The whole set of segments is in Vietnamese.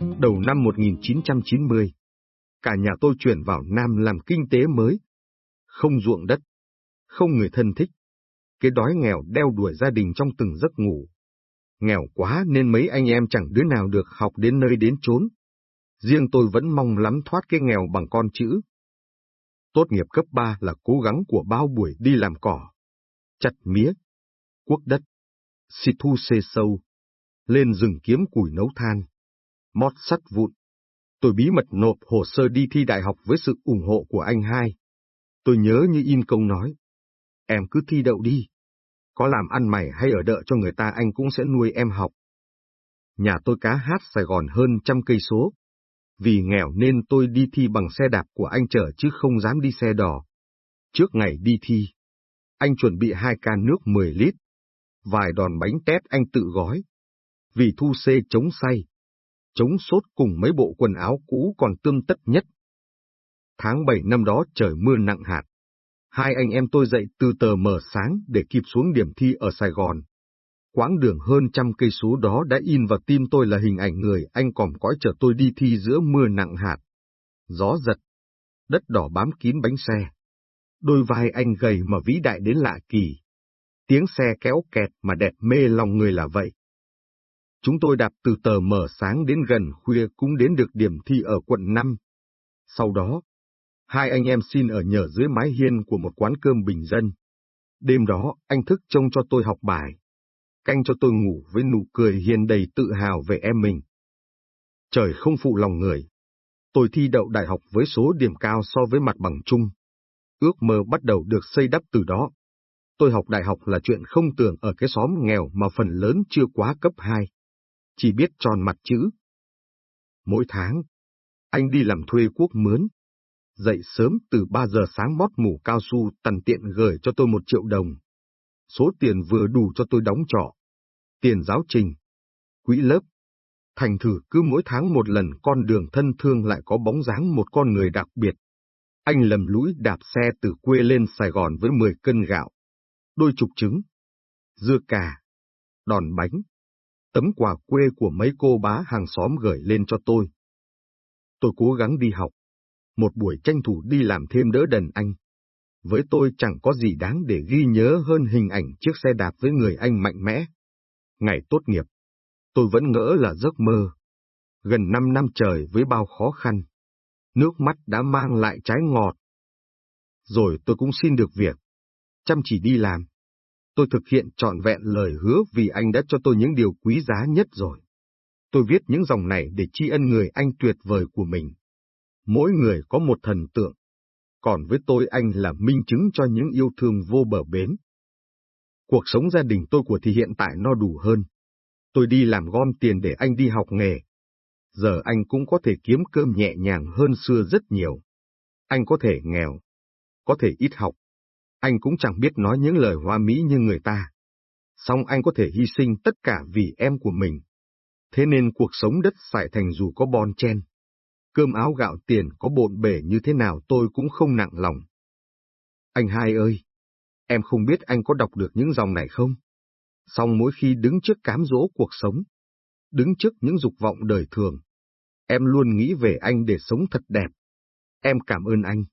Đầu năm 1990, cả nhà tôi chuyển vào Nam làm kinh tế mới. Không ruộng đất, không người thân thích. Cái đói nghèo đeo đuổi gia đình trong từng giấc ngủ. Nghèo quá nên mấy anh em chẳng đứa nào được học đến nơi đến chốn. Riêng tôi vẫn mong lắm thoát cái nghèo bằng con chữ. Tốt nghiệp cấp 3 là cố gắng của bao buổi đi làm cỏ, chặt mía, cuốc đất, xịt thu xê sâu, lên rừng kiếm củi nấu than, mót sắt vụn. Tôi bí mật nộp hồ sơ đi thi đại học với sự ủng hộ của anh hai. Tôi nhớ như in câu nói. Em cứ thi đậu đi. Có làm ăn mày hay ở đợi cho người ta anh cũng sẽ nuôi em học. Nhà tôi cá hát Sài Gòn hơn trăm cây số. Vì nghèo nên tôi đi thi bằng xe đạp của anh chở chứ không dám đi xe đò. Trước ngày đi thi, anh chuẩn bị hai can nước 10 lít. Vài đòn bánh tét anh tự gói. Vì thu xê chống say, chống sốt cùng mấy bộ quần áo cũ còn tương tất nhất. Tháng 7 năm đó trời mưa nặng hạt. Hai anh em tôi dậy từ tờ mờ sáng để kịp xuống điểm thi ở Sài Gòn. Quãng đường hơn trăm cây số đó đã in vào tim tôi là hình ảnh người anh còm cõi chở tôi đi thi giữa mưa nặng hạt. Gió giật, đất đỏ bám kín bánh xe. Đôi vai anh gầy mà vĩ đại đến lạ kỳ. Tiếng xe kéo kẹt mà đẹp mê lòng người là vậy. Chúng tôi đạp từ tờ mở sáng đến gần khuya cũng đến được điểm thi ở quận 5. Sau đó, hai anh em xin ở nhờ dưới mái hiên của một quán cơm bình dân. Đêm đó, anh thức trông cho tôi học bài. Canh cho tôi ngủ với nụ cười hiền đầy tự hào về em mình. Trời không phụ lòng người. Tôi thi đậu đại học với số điểm cao so với mặt bằng chung. Ước mơ bắt đầu được xây đắp từ đó. Tôi học đại học là chuyện không tưởng ở cái xóm nghèo mà phần lớn chưa quá cấp 2 chỉ biết tròn mặt chữ. Mỗi tháng, anh đi làm thuê quốc mướn. Dậy sớm từ 3 giờ sáng mót mủ cao su tần tiện gửi cho tôi một triệu đồng. Số tiền vừa đủ cho tôi đóng trọ, tiền giáo trình, quỹ lớp. Thành thử cứ mỗi tháng một lần con đường thân thương lại có bóng dáng một con người đặc biệt. Anh lầm lũi đạp xe từ quê lên Sài Gòn với 10 cân gạo, đôi chục trứng, dưa cà, đòn bánh, tấm quà quê của mấy cô bá hàng xóm gửi lên cho tôi. Tôi cố gắng đi học, một buổi tranh thủ đi làm thêm đỡ đần anh. Với tôi chẳng có gì đáng để ghi nhớ hơn hình ảnh chiếc xe đạp với người anh mạnh mẽ. Ngày tốt nghiệp, tôi vẫn ngỡ là giấc mơ. Gần năm năm trời với bao khó khăn, nước mắt đã mang lại trái ngọt. Rồi tôi cũng xin được việc, chăm chỉ đi làm, tôi thực hiện trọn vẹn lời hứa vì anh đã cho tôi những điều quý giá nhất rồi. Tôi viết những dòng này để tri ân người anh tuyệt vời của mình. Mỗi người có một thần tượng, còn với tôi anh là minh chứng cho những yêu thương vô bờ bến. Cuộc sống gia đình tôi của thì hiện tại no đủ hơn. Tôi đi làm gom tiền để anh đi học nghề. Giờ anh cũng có thể kiếm cơm nhẹ nhàng hơn xưa rất nhiều. Anh có thể nghèo, có thể ít học, anh cũng chẳng biết nói những lời hoa mỹ như người ta. song anh có thể hy sinh tất cả vì em của mình. Thế nên cuộc sống đất sải thành dù có bon chen, cơm áo gạo tiền có bộn bể như thế nào tôi cũng không nặng lòng. Anh hai ơi, em không biết anh có đọc được những dòng này không? Song mỗi khi đứng trước cám dỗ cuộc sống, đứng trước những dục vọng đời thường, em luôn nghĩ về anh để sống thật đẹp. Em cảm ơn anh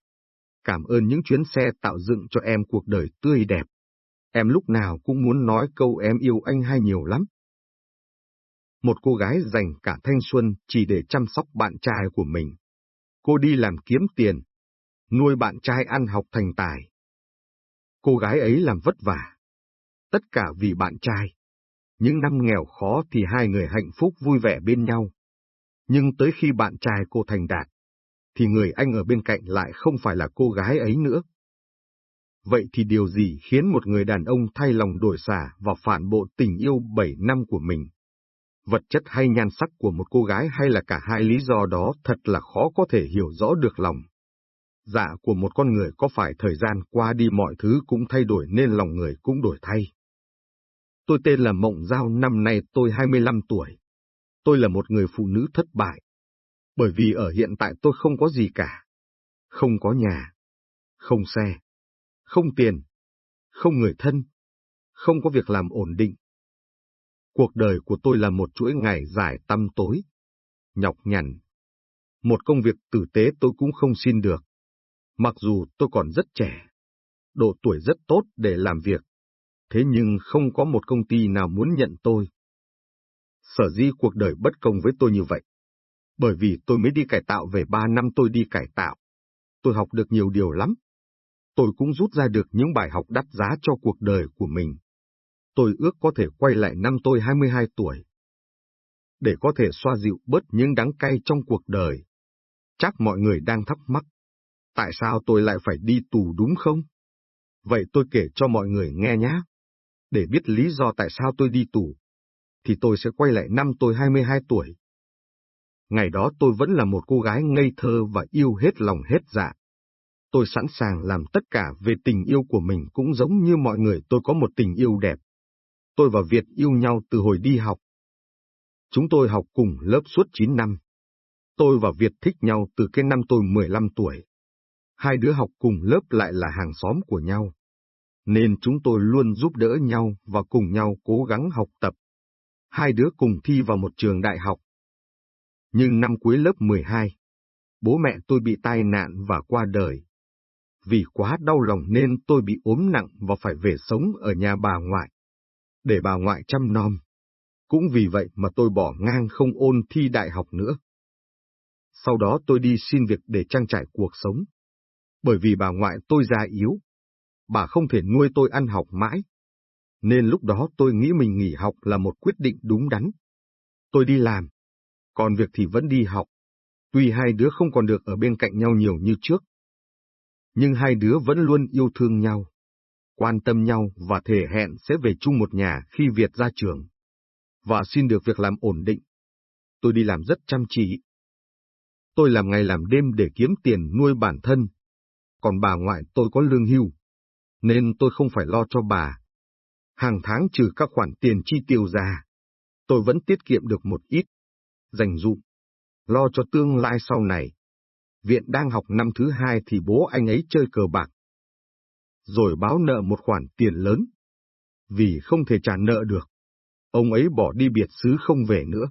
cảm ơn những chuyến xe tạo dựng cho em cuộc đời tươi đẹp. Em lúc nào cũng muốn nói câu em yêu anh hai nhiều lắm. Một cô gái dành cả thanh xuân chỉ để chăm sóc bạn trai của mình. Cô đi làm kiếm tiền, nuôi bạn trai ăn học thành tài. Cô gái ấy làm vất vả. Tất cả vì bạn trai. Những năm nghèo khó thì hai người hạnh phúc vui vẻ bên nhau. Nhưng tới khi bạn trai cô thành đạt, thì người anh ở bên cạnh lại không phải là cô gái ấy nữa. Vậy thì điều gì khiến một người đàn ông thay lòng đổi xả và phản bộ tình yêu 7 năm của mình? Vật chất hay nhan sắc của một cô gái hay là cả hai lý do đó thật là khó có thể hiểu rõ được lòng. Dạ của một con người có phải thời gian qua đi mọi thứ cũng thay đổi nên lòng người cũng đổi thay. Tôi tên là Mộng Giao năm nay tôi 25 tuổi. Tôi là một người phụ nữ thất bại, bởi vì ở hiện tại tôi không có gì cả. Không có nhà, không xe, không tiền, không người thân, không có việc làm ổn định. Cuộc đời của tôi là một chuỗi ngày dài tăm tối. nhọc nhằn. Một công việc tử tế tôi cũng không xin được. Mặc dù tôi còn rất trẻ, độ tuổi rất tốt để làm việc, thế nhưng không có một công ty nào muốn nhận tôi. Sở dĩ cuộc đời bất công với tôi như vậy. Bởi vì tôi mới đi cải tạo về ba năm tôi đi cải tạo. Tôi học được nhiều điều lắm. Tôi cũng rút ra được những bài học đắt giá cho cuộc đời của mình. Tôi ước có thể quay lại năm tôi 22 tuổi. Để có thể xoa dịu bớt những đắng cay trong cuộc đời. Chắc mọi người đang thắc mắc. Tại sao tôi lại phải đi tù đúng không? Vậy tôi kể cho mọi người nghe nhé. Để biết lý do tại sao tôi đi tù, thì tôi sẽ quay lại năm tôi 22 tuổi. Ngày đó tôi vẫn là một cô gái ngây thơ và yêu hết lòng hết dạ. Tôi sẵn sàng làm tất cả về tình yêu của mình cũng giống như mọi người, tôi có một tình yêu đẹp. Tôi và Việt yêu nhau từ hồi đi học. Chúng tôi học cùng lớp suốt 9 năm. Tôi và Việt thích nhau từ cái năm tôi 15 tuổi. Hai đứa học cùng lớp lại là hàng xóm của nhau. Nên chúng tôi luôn giúp đỡ nhau và cùng nhau cố gắng học tập. Hai đứa cùng thi vào một trường đại học. Nhưng năm cuối lớp 12, bố mẹ tôi bị tai nạn và qua đời. Vì quá đau lòng nên tôi bị ốm nặng và phải về sống ở nhà bà ngoại. Để bà ngoại chăm nom. Cũng vì vậy mà tôi bỏ ngang không ôn thi đại học nữa. Sau đó tôi đi xin việc để trang trải cuộc sống. Bởi vì bà ngoại tôi già yếu. Bà không thể nuôi tôi ăn học mãi. Nên lúc đó tôi nghĩ mình nghỉ học là một quyết định đúng đắn. Tôi đi làm. Còn việc thì vẫn đi học. Tuy hai đứa không còn được ở bên cạnh nhau nhiều như trước. Nhưng hai đứa vẫn luôn yêu thương nhau, quan tâm nhau và thể hẹn sẽ về chung một nhà khi Việt ra trường. Và xin được việc làm ổn định. Tôi đi làm rất chăm chỉ, Tôi làm ngày làm đêm để kiếm tiền nuôi bản thân. Còn bà ngoại tôi có lương hưu, nên tôi không phải lo cho bà. Hàng tháng trừ các khoản tiền chi tiêu ra, tôi vẫn tiết kiệm được một ít, dành dụm, lo cho tương lai sau này. Viện đang học năm thứ hai thì bố anh ấy chơi cờ bạc. Rồi báo nợ một khoản tiền lớn. Vì không thể trả nợ được, ông ấy bỏ đi biệt xứ không về nữa.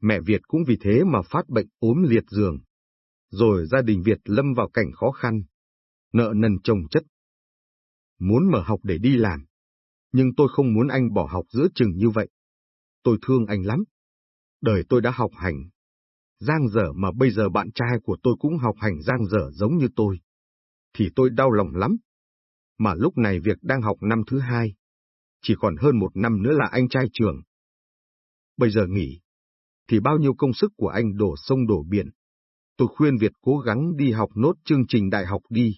Mẹ Việt cũng vì thế mà phát bệnh ốm liệt giường. Rồi gia đình Việt lâm vào cảnh khó khăn, nợ nần chồng chất. Muốn mở học để đi làm, nhưng tôi không muốn anh bỏ học giữa chừng như vậy. Tôi thương anh lắm. Đời tôi đã học hành. Giang dở mà bây giờ bạn trai của tôi cũng học hành giang dở giống như tôi. Thì tôi đau lòng lắm. Mà lúc này việc đang học năm thứ hai. Chỉ còn hơn một năm nữa là anh trai trường. Bây giờ nghỉ, thì bao nhiêu công sức của anh đổ sông đổ biển. Tôi khuyên Việt cố gắng đi học nốt chương trình đại học đi.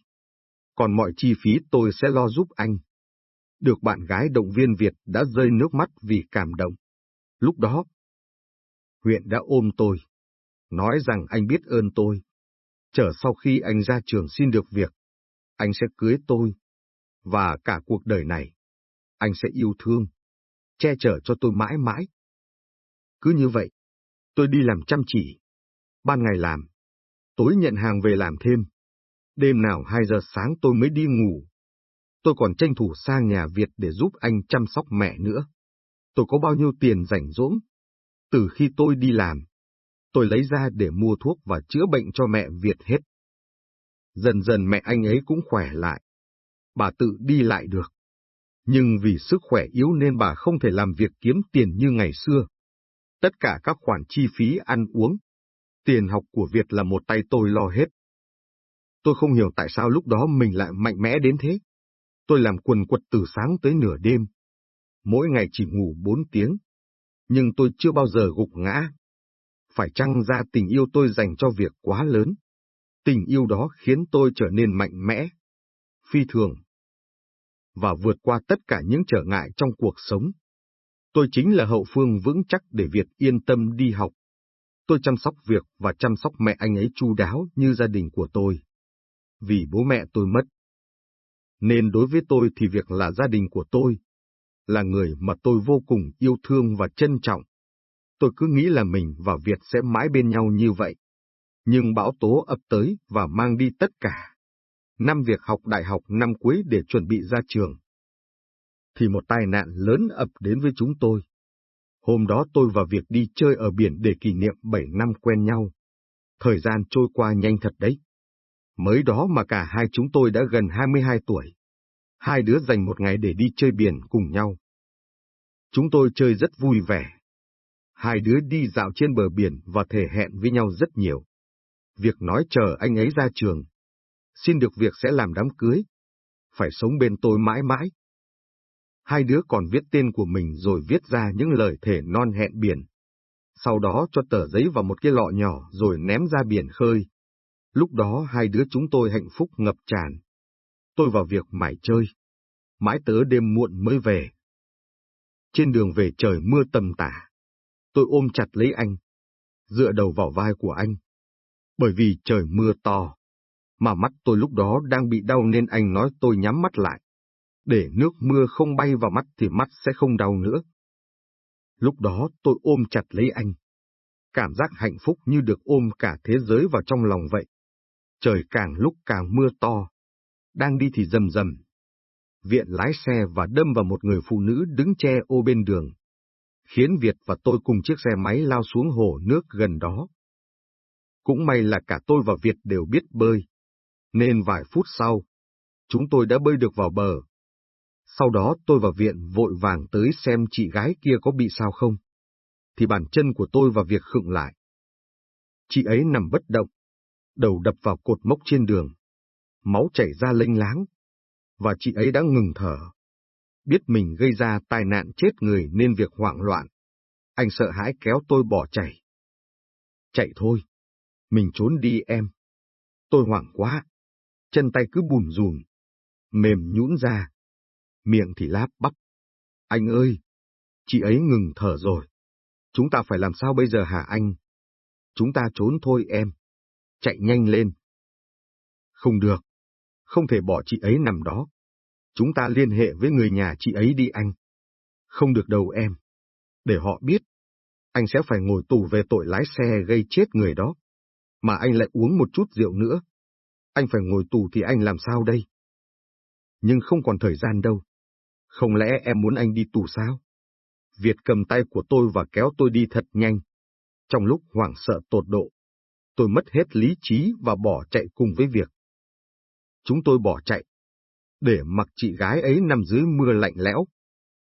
Còn mọi chi phí tôi sẽ lo giúp anh. Được bạn gái động viên Việt đã rơi nước mắt vì cảm động. Lúc đó, huyện đã ôm tôi, nói rằng anh biết ơn tôi. Chờ sau khi anh ra trường xin được việc, anh sẽ cưới tôi, và cả cuộc đời này, anh sẽ yêu thương, che chở cho tôi mãi mãi. Cứ như vậy, Tôi đi làm chăm chỉ. Ban ngày làm. Tối nhận hàng về làm thêm. Đêm nào 2 giờ sáng tôi mới đi ngủ. Tôi còn tranh thủ sang nhà Việt để giúp anh chăm sóc mẹ nữa. Tôi có bao nhiêu tiền rảnh rỗng? Từ khi tôi đi làm, tôi lấy ra để mua thuốc và chữa bệnh cho mẹ Việt hết. Dần dần mẹ anh ấy cũng khỏe lại. Bà tự đi lại được. Nhưng vì sức khỏe yếu nên bà không thể làm việc kiếm tiền như ngày xưa. Tất cả các khoản chi phí ăn uống, tiền học của Việt là một tay tôi lo hết. Tôi không hiểu tại sao lúc đó mình lại mạnh mẽ đến thế. Tôi làm quần quật từ sáng tới nửa đêm. Mỗi ngày chỉ ngủ bốn tiếng. Nhưng tôi chưa bao giờ gục ngã. Phải chăng ra tình yêu tôi dành cho việc quá lớn. Tình yêu đó khiến tôi trở nên mạnh mẽ, phi thường, và vượt qua tất cả những trở ngại trong cuộc sống. Tôi chính là hậu phương vững chắc để Việt yên tâm đi học. Tôi chăm sóc việc và chăm sóc mẹ anh ấy chu đáo như gia đình của tôi. Vì bố mẹ tôi mất. Nên đối với tôi thì việc là gia đình của tôi, là người mà tôi vô cùng yêu thương và trân trọng. Tôi cứ nghĩ là mình và Việt sẽ mãi bên nhau như vậy. Nhưng bão tố ập tới và mang đi tất cả. Năm việc học đại học năm cuối để chuẩn bị ra trường thì một tai nạn lớn ập đến với chúng tôi. Hôm đó tôi và Việt đi chơi ở biển để kỷ niệm 7 năm quen nhau. Thời gian trôi qua nhanh thật đấy. Mới đó mà cả hai chúng tôi đã gần 22 tuổi. Hai đứa dành một ngày để đi chơi biển cùng nhau. Chúng tôi chơi rất vui vẻ. Hai đứa đi dạo trên bờ biển và thể hẹn với nhau rất nhiều. Việc nói chờ anh ấy ra trường. Xin được việc sẽ làm đám cưới. Phải sống bên tôi mãi mãi. Hai đứa còn viết tên của mình rồi viết ra những lời thể non hẹn biển. Sau đó cho tờ giấy vào một cái lọ nhỏ rồi ném ra biển khơi. Lúc đó hai đứa chúng tôi hạnh phúc ngập tràn. Tôi vào việc mải chơi. Mãi tớ đêm muộn mới về. Trên đường về trời mưa tầm tả. Tôi ôm chặt lấy anh. Dựa đầu vào vai của anh. Bởi vì trời mưa to. Mà mắt tôi lúc đó đang bị đau nên anh nói tôi nhắm mắt lại. Để nước mưa không bay vào mắt thì mắt sẽ không đau nữa. Lúc đó tôi ôm chặt lấy anh. Cảm giác hạnh phúc như được ôm cả thế giới vào trong lòng vậy. Trời càng lúc càng mưa to. Đang đi thì rầm rầm. Viện lái xe và đâm vào một người phụ nữ đứng che ô bên đường. Khiến Việt và tôi cùng chiếc xe máy lao xuống hồ nước gần đó. Cũng may là cả tôi và Việt đều biết bơi. Nên vài phút sau, chúng tôi đã bơi được vào bờ. Sau đó tôi và viện vội vàng tới xem chị gái kia có bị sao không. Thì bàn chân của tôi và Việt khựng lại. Chị ấy nằm bất động, đầu đập vào cột mốc trên đường. Máu chảy ra lênh láng. Và chị ấy đã ngừng thở. Biết mình gây ra tai nạn chết người nên việc hoảng loạn. Anh sợ hãi kéo tôi bỏ chạy. Chạy thôi. Mình trốn đi em. Tôi hoảng quá. Chân tay cứ bùn rùn. Mềm nhũn ra, miệng thì láp bắp. Anh ơi! Chị ấy ngừng thở rồi. Chúng ta phải làm sao bây giờ hả anh? Chúng ta trốn thôi em. Chạy nhanh lên. Không được. Không thể bỏ chị ấy nằm đó. Chúng ta liên hệ với người nhà chị ấy đi anh. Không được đâu em. Để họ biết. Anh sẽ phải ngồi tù về tội lái xe gây chết người đó. Mà anh lại uống một chút rượu nữa. Anh phải ngồi tù thì anh làm sao đây? Nhưng không còn thời gian đâu. Không lẽ em muốn anh đi tù sao? Việt cầm tay của tôi và kéo tôi đi thật nhanh. Trong lúc hoảng sợ tột độ, tôi mất hết lý trí và bỏ chạy cùng với Việc. Chúng tôi bỏ chạy, để mặc chị gái ấy nằm dưới mưa lạnh lẽo.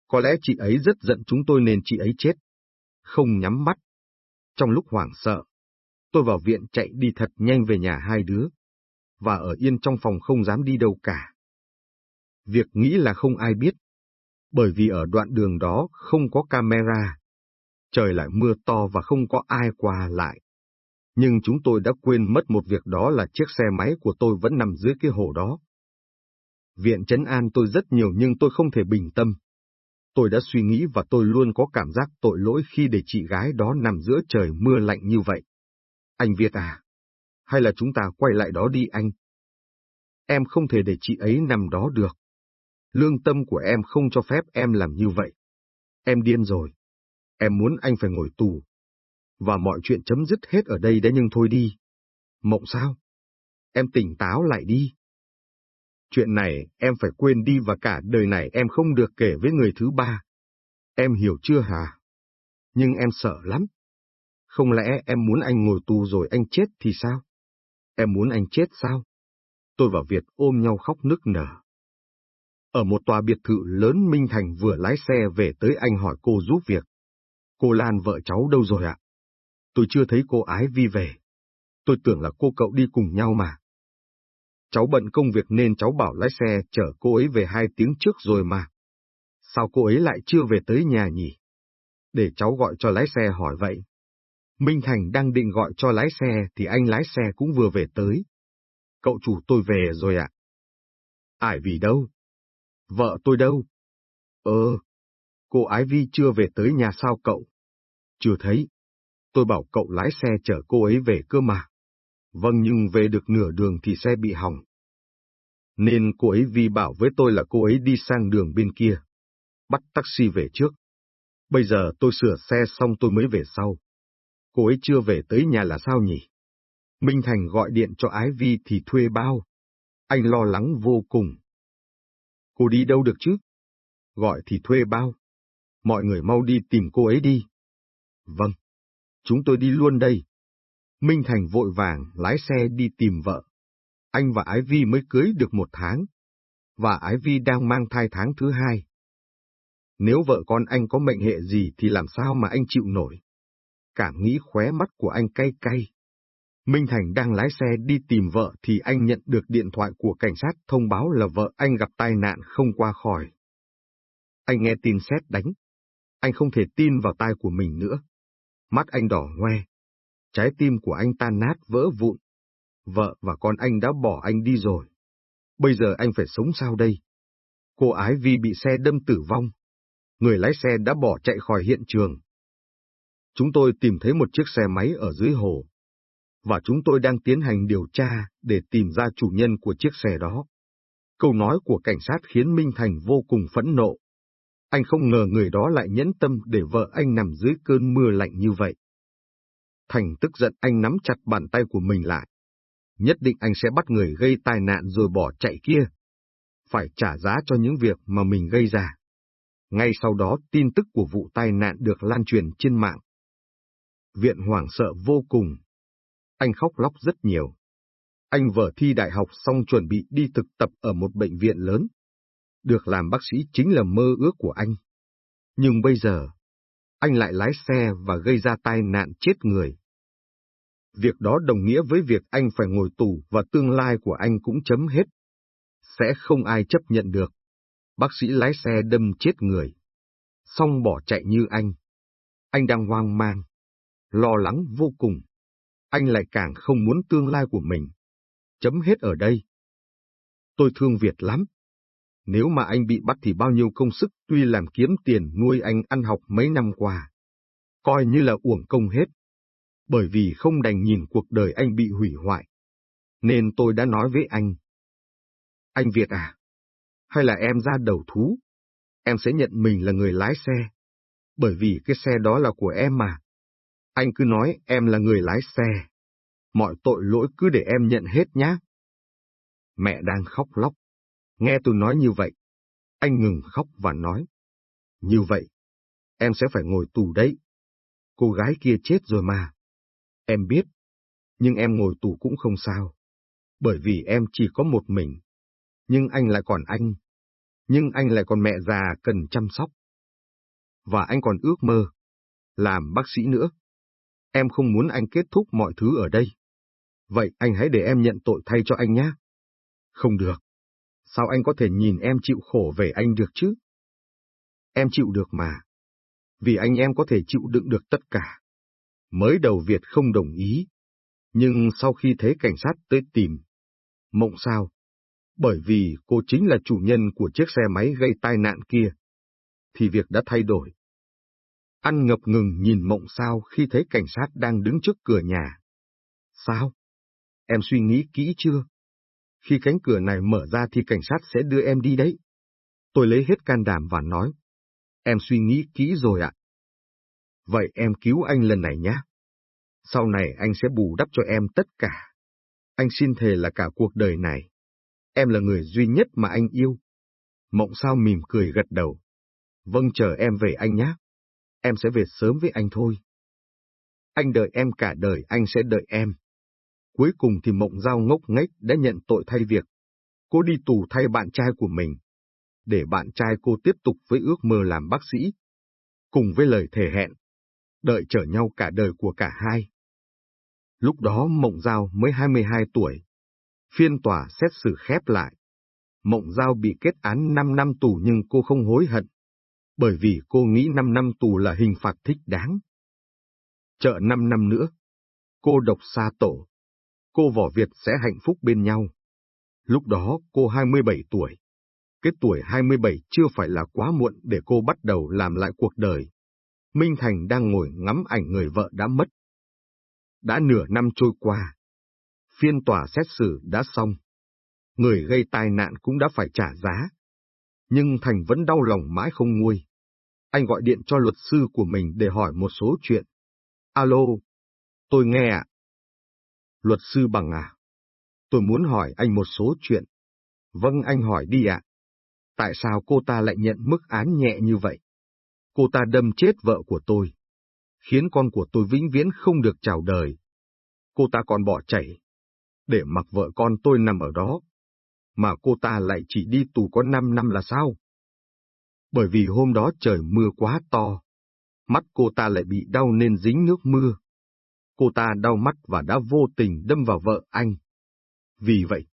Có lẽ chị ấy rất giận chúng tôi nên chị ấy chết. Không nhắm mắt. Trong lúc hoảng sợ, tôi vào viện chạy đi thật nhanh về nhà hai đứa, và ở yên trong phòng không dám đi đâu cả. Việc nghĩ là không ai biết, bởi vì ở đoạn đường đó không có camera. Trời lại mưa to và không có ai qua lại. Nhưng chúng tôi đã quên mất một việc đó là chiếc xe máy của tôi vẫn nằm dưới cái hồ đó. Viện trấn an tôi rất nhiều nhưng tôi không thể bình tâm. Tôi đã suy nghĩ và tôi luôn có cảm giác tội lỗi khi để chị gái đó nằm giữa trời mưa lạnh như vậy. Anh Việt à? Hay là chúng ta quay lại đó đi anh? Em không thể để chị ấy nằm đó được. Lương tâm của em không cho phép em làm như vậy. Em điên rồi. Em muốn anh phải ngồi tù. Và mọi chuyện chấm dứt hết ở đây đấy nhưng thôi đi. Mộng sao? Em tỉnh táo lại đi. Chuyện này em phải quên đi và cả đời này em không được kể với người thứ ba. Em hiểu chưa hả? Nhưng em sợ lắm. Không lẽ em muốn anh ngồi tù rồi anh chết thì sao? Em muốn anh chết sao? Tôi và Việt ôm nhau khóc nức nở. Ở một tòa biệt thự lớn Minh Thành vừa lái xe về tới anh hỏi cô giúp việc. Cô Lan, vợ cháu đâu rồi ạ? Tôi chưa thấy cô ái vi về. Tôi tưởng là cô cậu đi cùng nhau mà. Cháu bận công việc nên cháu bảo lái xe chở cô ấy về hai tiếng trước rồi mà. Sao cô ấy lại chưa về tới nhà nhỉ? Để cháu gọi cho lái xe hỏi vậy. Minh Thành đang định gọi cho lái xe thì anh lái xe cũng vừa về tới. Cậu chủ tôi về rồi ạ. Ải vì đâu? Vợ tôi đâu? Ờ, cô Ái Vi chưa về tới nhà sao cậu? Chưa thấy. Tôi bảo cậu lái xe chở cô ấy về cơ mà. Vâng nhưng về được nửa đường thì xe bị hỏng. Nên cô ấy Vi bảo với tôi là cô ấy đi sang đường bên kia. Bắt taxi về trước. Bây giờ tôi sửa xe xong tôi mới về sau. Cô ấy chưa về tới nhà là sao nhỉ? Minh Thành gọi điện cho Ái Vi thì thuê bao. Anh lo lắng vô cùng. Cô đi đâu được chứ? Gọi thì thuê bao. Mọi người mau đi tìm cô ấy đi. Vâng. Chúng tôi đi luôn đây. Minh Thành vội vàng lái xe đi tìm vợ. Anh và Ái Vi mới cưới được một tháng. Và Ái Vi đang mang thai tháng thứ hai. Nếu vợ con anh có mệnh hệ gì thì làm sao mà anh chịu nổi. Cảm nghĩ khóe mắt của anh cay cay. Minh Thành đang lái xe đi tìm vợ thì anh nhận được điện thoại của cảnh sát thông báo là vợ anh gặp tai nạn không qua khỏi. Anh nghe tin xét đánh. Anh không thể tin vào tai của mình nữa. Mắt anh đỏ hoe. Trái tim của anh tan nát, vỡ vụn. Vợ và con anh đã bỏ anh đi rồi. Bây giờ anh phải sống sao đây? Cô Ái Vi bị xe đâm tử vong. Người lái xe đã bỏ chạy khỏi hiện trường. Chúng tôi tìm thấy một chiếc xe máy ở dưới hồ và chúng tôi đang tiến hành điều tra để tìm ra chủ nhân của chiếc xe đó. Câu nói của cảnh sát khiến Minh Thành vô cùng phẫn nộ. Anh không ngờ người đó lại nhẫn tâm để vợ anh nằm dưới cơn mưa lạnh như vậy. Thành tức giận anh nắm chặt bàn tay của mình lại. Nhất định anh sẽ bắt người gây tai nạn rồi bỏ chạy kia. Phải trả giá cho những việc mà mình gây ra. Ngay sau đó, tin tức của vụ tai nạn được lan truyền trên mạng. Viện hoảng sợ vô cùng anh khóc lóc rất nhiều. Anh vừa thi đại học xong chuẩn bị đi thực tập ở một bệnh viện lớn. Được làm bác sĩ chính là mơ ước của anh. Nhưng bây giờ, anh lại lái xe và gây ra tai nạn chết người. Việc đó đồng nghĩa với việc anh phải ngồi tù và tương lai của anh cũng chấm hết. Sẽ không ai chấp nhận được. Bác sĩ lái xe đâm chết người. Xong bỏ chạy như anh. Anh đang hoang mang. Lo lắng vô cùng anh lại càng không muốn tương lai của mình. Chấm hết ở đây. Tôi thương Việt lắm. Nếu mà anh bị bắt thì bao nhiêu công sức, tuy làm kiếm tiền, nuôi anh, ăn học mấy năm qua. Coi như là uổng công hết. Bởi vì không đành nhìn cuộc đời anh bị hủy hoại. Nên tôi đã nói với anh. Anh Việt à? Hay là em ra đầu thú? Em sẽ nhận mình là người lái xe. Bởi vì cái xe đó là của em mà. Anh cứ nói em là người lái xe. Mọi tội lỗi cứ để em nhận hết nhá. Mẹ đang khóc lóc. Nghe tôi nói như vậy. Anh ngừng khóc và nói. Như vậy, em sẽ phải ngồi tù đấy. Cô gái kia chết rồi mà. Em biết, nhưng em ngồi tù cũng không sao. Bởi vì em chỉ có một mình. Nhưng anh lại còn anh. Nhưng anh lại còn mẹ già cần chăm sóc. Và anh còn ước mơ. Làm bác sĩ nữa. Em không muốn anh kết thúc mọi thứ ở đây. Vậy anh hãy để em nhận tội thay cho anh nhé. Không được. Sao anh có thể nhìn em chịu khổ về anh được chứ? Em chịu được mà. Vì anh em có thể chịu đựng được tất cả. Mới đầu Việt không đồng ý. Nhưng sau khi thấy cảnh sát tới tìm. Mộng sao? Bởi vì cô chính là chủ nhân của chiếc xe máy gây tai nạn kia. Thì việc đã thay đổi. Ăn ngập ngừng nhìn mộng sao khi thấy cảnh sát đang đứng trước cửa nhà. Sao? Em suy nghĩ kỹ chưa? Khi cánh cửa này mở ra thì cảnh sát sẽ đưa em đi đấy. Tôi lấy hết can đảm và nói. Em suy nghĩ kỹ rồi ạ. Vậy em cứu anh lần này nhé. Sau này anh sẽ bù đắp cho em tất cả. Anh xin thề là cả cuộc đời này. Em là người duy nhất mà anh yêu. Mộng sao mỉm cười gật đầu. Vâng chờ em về anh nhé em sẽ về sớm với anh thôi. Anh đợi em cả đời, anh sẽ đợi em. Cuối cùng thì mộng giao ngốc nghếch đã nhận tội thay việc. Cô đi tù thay bạn trai của mình. Để bạn trai cô tiếp tục với ước mơ làm bác sĩ. Cùng với lời thề hẹn. Đợi chờ nhau cả đời của cả hai. Lúc đó Mộng Giao mới 22 tuổi. Phiên tòa xét xử khép lại. Mộng Giao bị kết án 5 năm tù nhưng cô không hối hận bởi vì cô nghĩ 5 năm tù là hình phạt thích đáng. Chợ 5 năm nữa, cô độc xa tổ, cô võ Việt sẽ hạnh phúc bên nhau. Lúc đó cô 27 tuổi. Cái tuổi 27 chưa phải là quá muộn để cô bắt đầu làm lại cuộc đời. Minh Thành đang ngồi ngắm ảnh người vợ đã mất. Đã nửa năm trôi qua. Phiên tòa xét xử đã xong. Người gây tai nạn cũng đã phải trả giá nhưng Thành vẫn đau lòng mãi không nguôi. Anh gọi điện cho luật sư của mình để hỏi một số chuyện. Alo, tôi nghe ạ. Luật sư bằng à? Tôi muốn hỏi anh một số chuyện. Vâng anh hỏi đi ạ. Tại sao cô ta lại nhận mức án nhẹ như vậy? Cô ta đâm chết vợ của tôi, khiến con của tôi vĩnh viễn không được chào đời. Cô ta còn bỏ chảy, để mặc vợ con tôi nằm ở đó, mà cô ta lại chỉ đi tù có 5 năm là sao? Bởi vì hôm đó trời mưa quá to, mắt cô ta lại bị đau nên dính nước mưa. Cô ta đau mắt và đã vô tình đâm vào vợ anh. Vì vậy,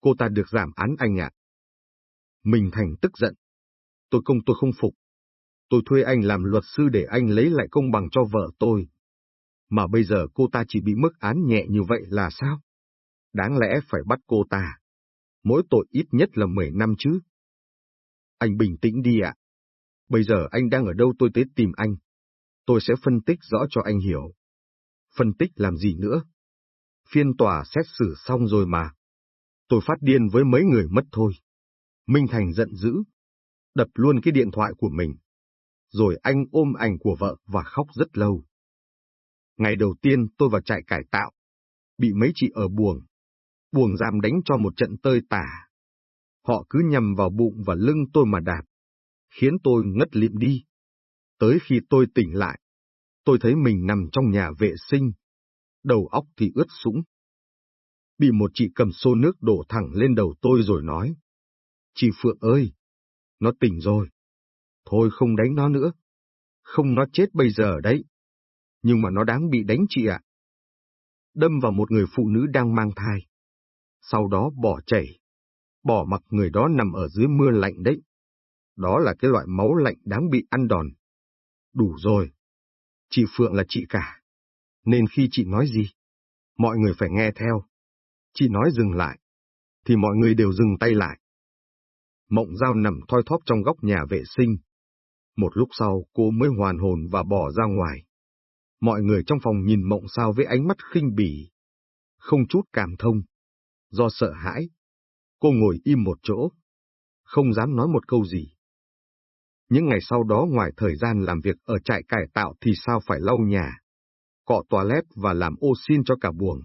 cô ta được giảm án anh ạ. Mình Thành tức giận. Tôi công tôi không phục. Tôi thuê anh làm luật sư để anh lấy lại công bằng cho vợ tôi. Mà bây giờ cô ta chỉ bị mức án nhẹ như vậy là sao? Đáng lẽ phải bắt cô ta. Mỗi tội ít nhất là 10 năm chứ. Anh bình tĩnh đi ạ. Bây giờ anh đang ở đâu tôi tới tìm anh. Tôi sẽ phân tích rõ cho anh hiểu. Phân tích làm gì nữa? Phiên tòa xét xử xong rồi mà. Tôi phát điên với mấy người mất thôi. Minh Thành giận dữ. Đập luôn cái điện thoại của mình. Rồi anh ôm ảnh của vợ và khóc rất lâu. Ngày đầu tiên tôi vào trại cải tạo. Bị mấy chị ở buồng. Buồng giam đánh cho một trận tơi tả. Họ cứ nhằm vào bụng và lưng tôi mà đạp. Khiến tôi ngất lịm đi. Tới khi tôi tỉnh lại, tôi thấy mình nằm trong nhà vệ sinh. Đầu óc thì ướt sũng. Bị một chị cầm xô nước đổ thẳng lên đầu tôi rồi nói. Chị Phượng ơi, nó tỉnh rồi. Thôi không đánh nó nữa. Không nó chết bây giờ đấy. Nhưng mà nó đáng bị đánh chị ạ. Đâm vào một người phụ nữ đang mang thai. Sau đó bỏ chảy. Bỏ mặc người đó nằm ở dưới mưa lạnh đấy. Đó là cái loại máu lạnh đáng bị ăn đòn. Đủ rồi. Chị Phượng là chị cả. Nên khi chị nói gì, mọi người phải nghe theo. Chị nói dừng lại, thì mọi người đều dừng tay lại. Mộng dao nằm thoi thóp trong góc nhà vệ sinh. Một lúc sau cô mới hoàn hồn và bỏ ra ngoài. Mọi người trong phòng nhìn mộng sao với ánh mắt khinh bỉ. Không chút cảm thông. Do sợ hãi, cô ngồi im một chỗ. Không dám nói một câu gì. Những ngày sau đó ngoài thời gian làm việc ở trại cải tạo thì sao phải lau nhà, cọ toilet và làm ô xin cho cả buồng.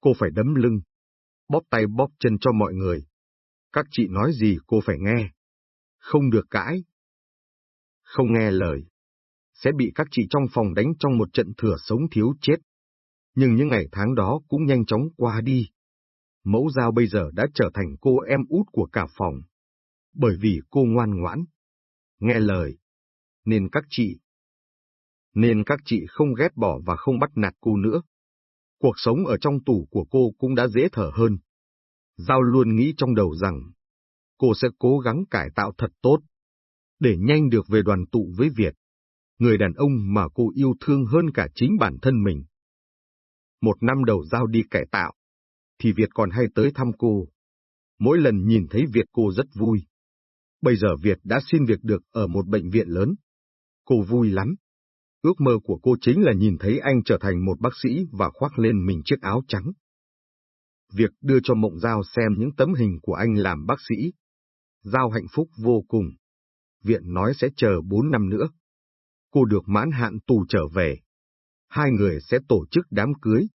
Cô phải đấm lưng, bóp tay bóp chân cho mọi người. Các chị nói gì cô phải nghe. Không được cãi. Không nghe lời. Sẽ bị các chị trong phòng đánh trong một trận thừa sống thiếu chết. Nhưng những ngày tháng đó cũng nhanh chóng qua đi. Mẫu giao bây giờ đã trở thành cô em út của cả phòng. Bởi vì cô ngoan ngoãn, nghe lời, nên các chị, nên các chị không ghét bỏ và không bắt nạt cô nữa. Cuộc sống ở trong tủ của cô cũng đã dễ thở hơn. Giao luôn nghĩ trong đầu rằng, cô sẽ cố gắng cải tạo thật tốt, để nhanh được về đoàn tụ với Việt, người đàn ông mà cô yêu thương hơn cả chính bản thân mình. Một năm đầu Giao đi cải tạo, thì Việt còn hay tới thăm cô. Mỗi lần nhìn thấy Việt cô rất vui. Bây giờ Việt đã xin việc được ở một bệnh viện lớn. Cô vui lắm. Ước mơ của cô chính là nhìn thấy anh trở thành một bác sĩ và khoác lên mình chiếc áo trắng. Việc đưa cho Mộng Giao xem những tấm hình của anh làm bác sĩ. Giao hạnh phúc vô cùng. Viện nói sẽ chờ bốn năm nữa. Cô được mãn hạn tù trở về. Hai người sẽ tổ chức đám cưới.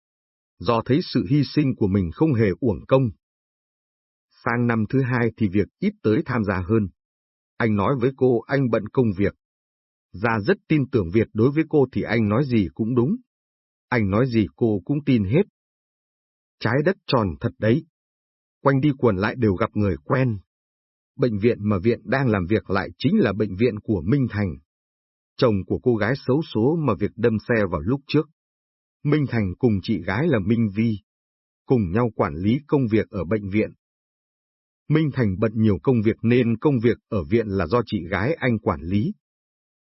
Do thấy sự hy sinh của mình không hề uổng công. Sang năm thứ hai thì việc ít tới tham gia hơn. Anh nói với cô, anh bận công việc. Gia rất tin tưởng Việt đối với cô thì anh nói gì cũng đúng. Anh nói gì cô cũng tin hết. Trái đất tròn thật đấy. Quanh đi quần lại đều gặp người quen. Bệnh viện mà viện đang làm việc lại chính là bệnh viện của Minh Thành. Chồng của cô gái xấu số mà việc đâm xe vào lúc trước. Minh Thành cùng chị gái là Minh Vi. Cùng nhau quản lý công việc ở bệnh viện. Minh Thành bận nhiều công việc nên công việc ở viện là do chị gái anh quản lý.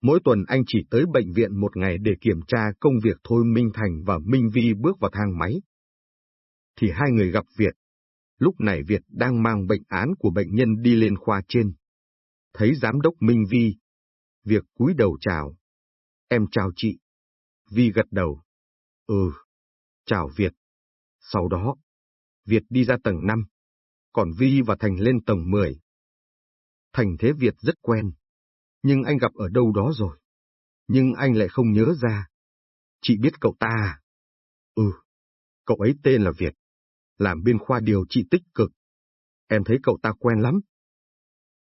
Mỗi tuần anh chỉ tới bệnh viện một ngày để kiểm tra công việc thôi Minh Thành và Minh Vi bước vào thang máy. Thì hai người gặp Việt. Lúc này Việt đang mang bệnh án của bệnh nhân đi lên khoa trên. Thấy giám đốc Minh Vi. Việc cúi đầu chào. Em chào chị. Vi gật đầu. Ừ. Chào Việt. Sau đó, Việt đi ra tầng 5 còn Vi và Thành lên tầng 10. Thành Thế Việt rất quen, nhưng anh gặp ở đâu đó rồi. Nhưng anh lại không nhớ ra. Chị biết cậu ta à? Ừ, cậu ấy tên là Việt, làm bên khoa điều trị tích cực. Em thấy cậu ta quen lắm.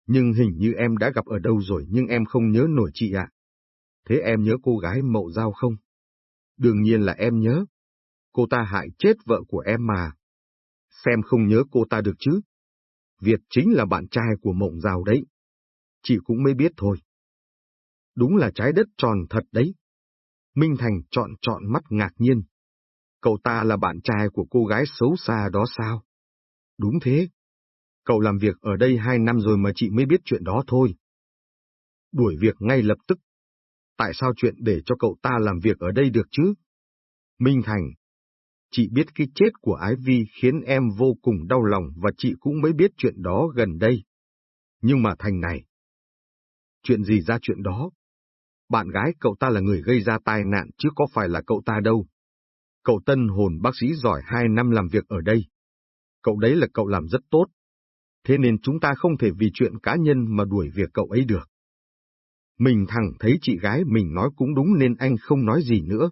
Nhưng hình như em đã gặp ở đâu rồi nhưng em không nhớ nổi chị ạ. Thế em nhớ cô gái mậu giao không? Đương nhiên là em nhớ. Cô ta hại chết vợ của em mà. Xem không nhớ cô ta được chứ. Việt chính là bạn trai của mộng giao đấy. Chị cũng mới biết thôi. Đúng là trái đất tròn thật đấy. Minh Thành chọn chọn mắt ngạc nhiên. Cậu ta là bạn trai của cô gái xấu xa đó sao? Đúng thế. Cậu làm việc ở đây hai năm rồi mà chị mới biết chuyện đó thôi. Đuổi việc ngay lập tức. Tại sao chuyện để cho cậu ta làm việc ở đây được chứ? Minh Thành. Chị biết cái chết của Ái Vi khiến em vô cùng đau lòng và chị cũng mới biết chuyện đó gần đây. Nhưng mà Thành này. Chuyện gì ra chuyện đó? Bạn gái cậu ta là người gây ra tai nạn chứ có phải là cậu ta đâu. Cậu tân hồn bác sĩ giỏi hai năm làm việc ở đây. Cậu đấy là cậu làm rất tốt. Thế nên chúng ta không thể vì chuyện cá nhân mà đuổi việc cậu ấy được. Mình thẳng thấy chị gái mình nói cũng đúng nên anh không nói gì nữa.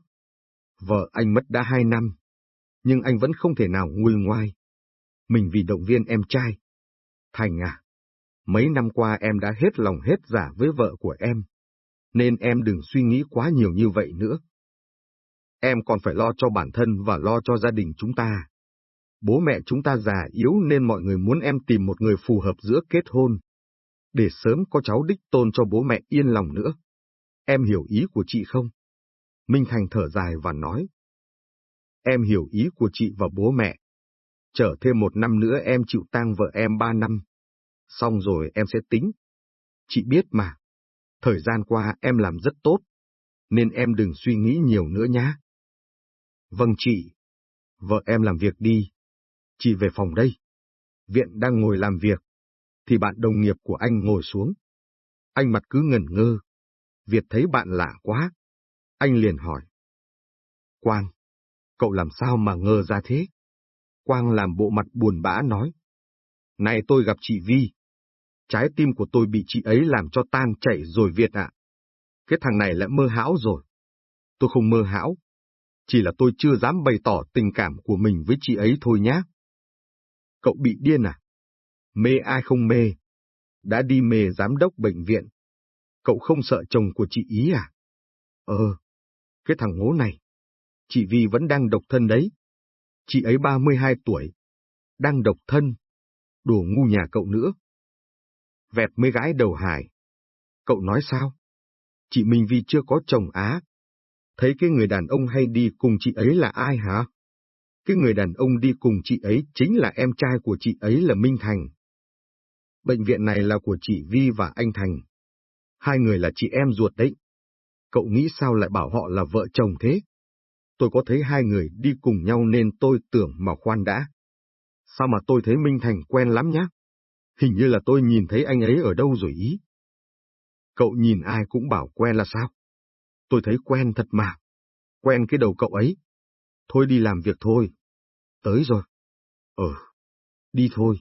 Vợ anh mất đã hai năm, nhưng anh vẫn không thể nào nguôi ngoai. Mình vì động viên em trai. Thành à, mấy năm qua em đã hết lòng hết giả với vợ của em, nên em đừng suy nghĩ quá nhiều như vậy nữa. Em còn phải lo cho bản thân và lo cho gia đình chúng ta. Bố mẹ chúng ta già yếu nên mọi người muốn em tìm một người phù hợp giữa kết hôn, để sớm có cháu đích tôn cho bố mẹ yên lòng nữa. Em hiểu ý của chị không? Minh Thành thở dài và nói. Em hiểu ý của chị và bố mẹ. Chờ thêm một năm nữa em chịu tang vợ em ba năm. Xong rồi em sẽ tính. Chị biết mà. Thời gian qua em làm rất tốt. Nên em đừng suy nghĩ nhiều nữa nhá. Vâng chị. Vợ em làm việc đi. Chị về phòng đây. Viện đang ngồi làm việc. Thì bạn đồng nghiệp của anh ngồi xuống. Anh mặt cứ ngẩn ngơ. Việt thấy bạn lạ quá. Anh liền hỏi. Quang, cậu làm sao mà ngờ ra thế? Quang làm bộ mặt buồn bã nói. Này tôi gặp chị Vi. Trái tim của tôi bị chị ấy làm cho tan chảy rồi Việt ạ. Cái thằng này lại mơ hão rồi. Tôi không mơ hão. Chỉ là tôi chưa dám bày tỏ tình cảm của mình với chị ấy thôi nhá. Cậu bị điên à? Mê ai không mê? Đã đi mê giám đốc bệnh viện. Cậu không sợ chồng của chị ý à? Ờ, cái thằng ngố này. Chị Vi vẫn đang độc thân đấy. Chị ấy 32 tuổi. Đang độc thân. Đồ ngu nhà cậu nữa. Vẹt mấy gái đầu hải. Cậu nói sao? Chị Minh Vi chưa có chồng á. Thấy cái người đàn ông hay đi cùng chị ấy là ai hả? Cái người đàn ông đi cùng chị ấy chính là em trai của chị ấy là Minh Thành. Bệnh viện này là của chị Vi và anh Thành. Hai người là chị em ruột đấy. Cậu nghĩ sao lại bảo họ là vợ chồng thế? Tôi có thấy hai người đi cùng nhau nên tôi tưởng mà khoan đã. Sao mà tôi thấy Minh Thành quen lắm nhá? Hình như là tôi nhìn thấy anh ấy ở đâu rồi ý. Cậu nhìn ai cũng bảo quen là sao? Tôi thấy quen thật mà. Quen cái đầu cậu ấy. Thôi đi làm việc thôi. Tới rồi. Ờ, đi thôi.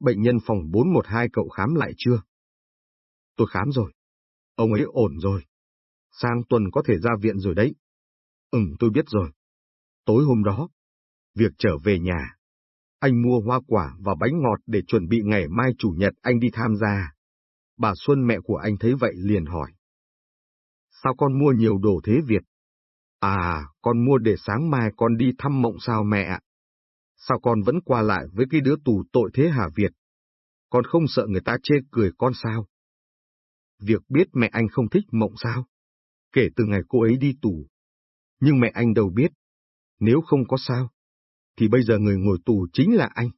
Bệnh nhân phòng 412 cậu khám lại chưa? Tôi khám rồi. Ông ấy ổn rồi. Sang tuần có thể ra viện rồi đấy. Ừm tôi biết rồi. Tối hôm đó, việc trở về nhà, anh mua hoa quả và bánh ngọt để chuẩn bị ngày mai chủ nhật anh đi tham gia. Bà Xuân mẹ của anh thấy vậy liền hỏi. Sao con mua nhiều đồ thế Việt? À, con mua để sáng mai con đi thăm mộng sao mẹ ạ? Sao con vẫn qua lại với cái đứa tù tội thế hả Việt? Con không sợ người ta chê cười con sao? Việc biết mẹ anh không thích mộng sao? Kể từ ngày cô ấy đi tù. Nhưng mẹ anh đâu biết. Nếu không có sao, thì bây giờ người ngồi tù chính là anh.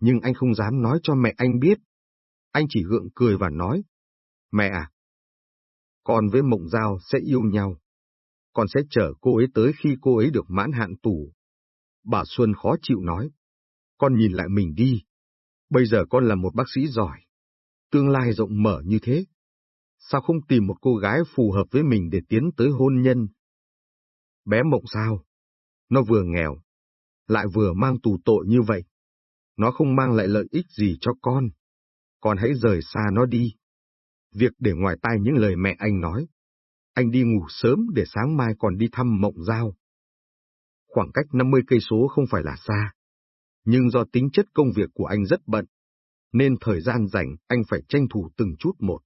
Nhưng anh không dám nói cho mẹ anh biết. Anh chỉ gượng cười và nói, Mẹ à, con với Mộng Giao sẽ yêu nhau. Con sẽ chở cô ấy tới khi cô ấy được mãn hạn tù. Bà Xuân khó chịu nói, con nhìn lại mình đi. Bây giờ con là một bác sĩ giỏi. Tương lai rộng mở như thế. Sao không tìm một cô gái phù hợp với mình để tiến tới hôn nhân? Bé Mộng sao? Nó vừa nghèo, lại vừa mang tù tội như vậy. Nó không mang lại lợi ích gì cho con. Con hãy rời xa nó đi. Việc để ngoài tai những lời mẹ anh nói. Anh đi ngủ sớm để sáng mai còn đi thăm mộng giao. Khoảng cách 50 cây số không phải là xa. Nhưng do tính chất công việc của anh rất bận, nên thời gian rảnh anh phải tranh thủ từng chút một.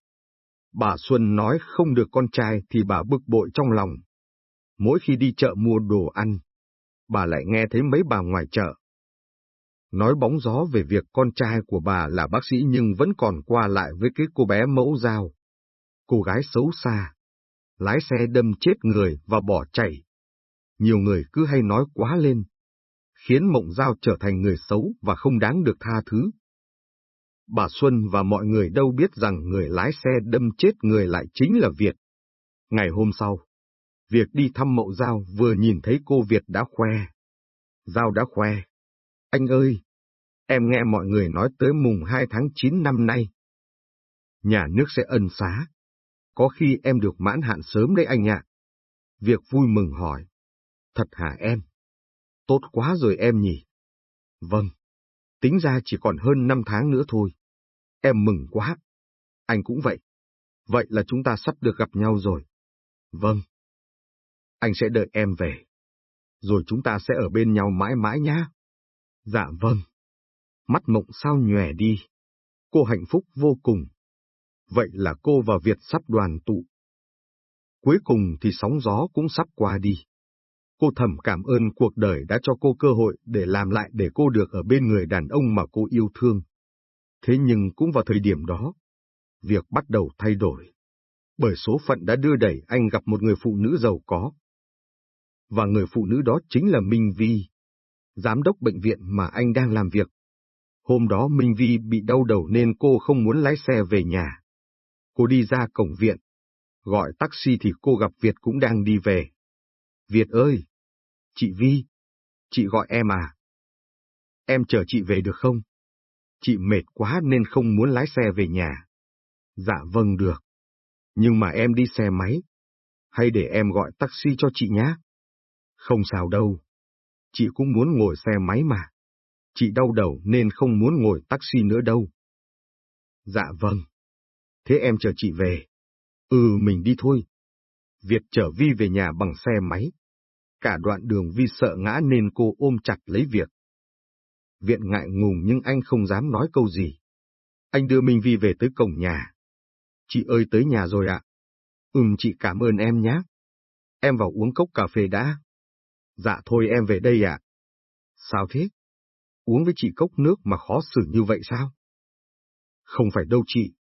Bà Xuân nói không được con trai thì bà bực bội trong lòng. Mỗi khi đi chợ mua đồ ăn, bà lại nghe thấy mấy bà ngoài chợ. Nói bóng gió về việc con trai của bà là bác sĩ nhưng vẫn còn qua lại với cái cô bé mẫu dao. Cô gái xấu xa, lái xe đâm chết người và bỏ chạy. Nhiều người cứ hay nói quá lên, khiến mộng giao trở thành người xấu và không đáng được tha thứ. Bà Xuân và mọi người đâu biết rằng người lái xe đâm chết người lại chính là Việt. Ngày hôm sau, việc đi thăm mộ Giao vừa nhìn thấy cô Việt đã khoe. Giao đã khoe. Anh ơi, em nghe mọi người nói tới mùng 2 tháng 9 năm nay. Nhà nước sẽ ân xá. Có khi em được mãn hạn sớm đấy anh ạ. Việc vui mừng hỏi. Thật hả em? Tốt quá rồi em nhỉ? Vâng. Tính ra chỉ còn hơn 5 tháng nữa thôi. Em mừng quá. Anh cũng vậy. Vậy là chúng ta sắp được gặp nhau rồi. Vâng. Anh sẽ đợi em về. Rồi chúng ta sẽ ở bên nhau mãi mãi nhá. Dạ vâng. Mắt mộng sao nhòe đi. Cô hạnh phúc vô cùng. Vậy là cô và Việt sắp đoàn tụ. Cuối cùng thì sóng gió cũng sắp qua đi. Cô thầm cảm ơn cuộc đời đã cho cô cơ hội để làm lại để cô được ở bên người đàn ông mà cô yêu thương. Thế nhưng cũng vào thời điểm đó, việc bắt đầu thay đổi. Bởi số phận đã đưa đẩy anh gặp một người phụ nữ giàu có. Và người phụ nữ đó chính là Minh Vi, giám đốc bệnh viện mà anh đang làm việc. Hôm đó Minh Vi bị đau đầu nên cô không muốn lái xe về nhà. Cô đi ra cổng viện, gọi taxi thì cô gặp Việt cũng đang đi về. Việt ơi! Chị Vi! Chị gọi em à? Em chờ chị về được không? Chị mệt quá nên không muốn lái xe về nhà. Dạ vâng được. Nhưng mà em đi xe máy. Hay để em gọi taxi cho chị nhé? Không sao đâu. Chị cũng muốn ngồi xe máy mà. Chị đau đầu nên không muốn ngồi taxi nữa đâu. Dạ vâng. Thế em chờ chị về. Ừ mình đi thôi. Việt chở Vi về nhà bằng xe máy. Cả đoạn đường Vi sợ ngã nên cô ôm chặt lấy Việt. Viện ngại ngùng nhưng anh không dám nói câu gì. Anh đưa Minh Vi về tới cổng nhà. Chị ơi, tới nhà rồi ạ. Ừm, chị cảm ơn em nhé. Em vào uống cốc cà phê đã. Dạ thôi em về đây ạ. Sao thế? Uống với chị cốc nước mà khó xử như vậy sao? Không phải đâu chị.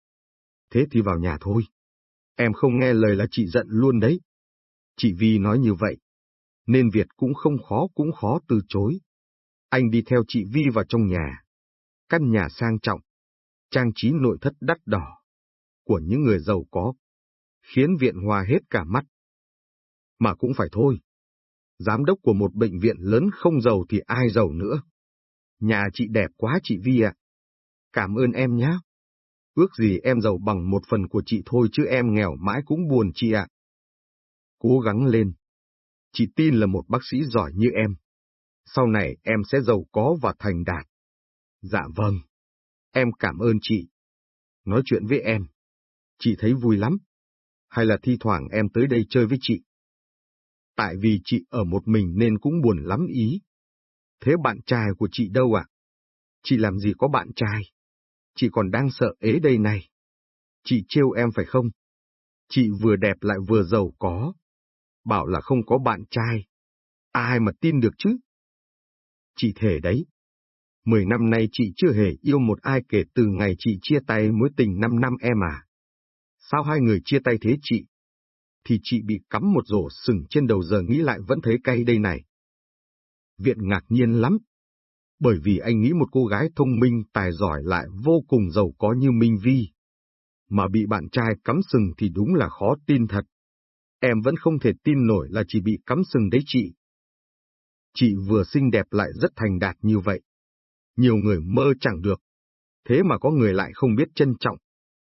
Thế thì vào nhà thôi. Em không nghe lời là chị giận luôn đấy. Chị Vi nói như vậy. Nên Việt cũng không khó cũng khó từ chối. Anh đi theo chị Vi vào trong nhà. Căn nhà sang trọng, trang trí nội thất đắt đỏ, của những người giàu có, khiến viện hòa hết cả mắt. Mà cũng phải thôi. Giám đốc của một bệnh viện lớn không giàu thì ai giàu nữa. Nhà chị đẹp quá chị Vi ạ. Cảm ơn em nhé. Ước gì em giàu bằng một phần của chị thôi chứ em nghèo mãi cũng buồn chị ạ. Cố gắng lên. Chị tin là một bác sĩ giỏi như em, sau này em sẽ giàu có và thành đạt. Dạ vâng, em cảm ơn chị. Nói chuyện với em, chị thấy vui lắm. Hay là thi thoảng em tới đây chơi với chị? Tại vì chị ở một mình nên cũng buồn lắm ý. Thế bạn trai của chị đâu ạ? Chị làm gì có bạn trai? Chị còn đang sợ ế đây này. Chị trêu em phải không? Chị vừa đẹp lại vừa giàu có. Bảo là không có bạn trai. Ai mà tin được chứ? Chị thể đấy. Mười năm nay chị chưa hề yêu một ai kể từ ngày chị chia tay mối tình năm năm em à. Sao hai người chia tay thế chị? Thì chị bị cắm một rổ sừng trên đầu giờ nghĩ lại vẫn thấy cay đây này. Viện ngạc nhiên lắm. Bởi vì anh nghĩ một cô gái thông minh, tài giỏi lại vô cùng giàu có như Minh Vi. Mà bị bạn trai cắm sừng thì đúng là khó tin thật. Em vẫn không thể tin nổi là chỉ bị cắm sừng đấy chị. Chị vừa xinh đẹp lại rất thành đạt như vậy. Nhiều người mơ chẳng được. Thế mà có người lại không biết trân trọng.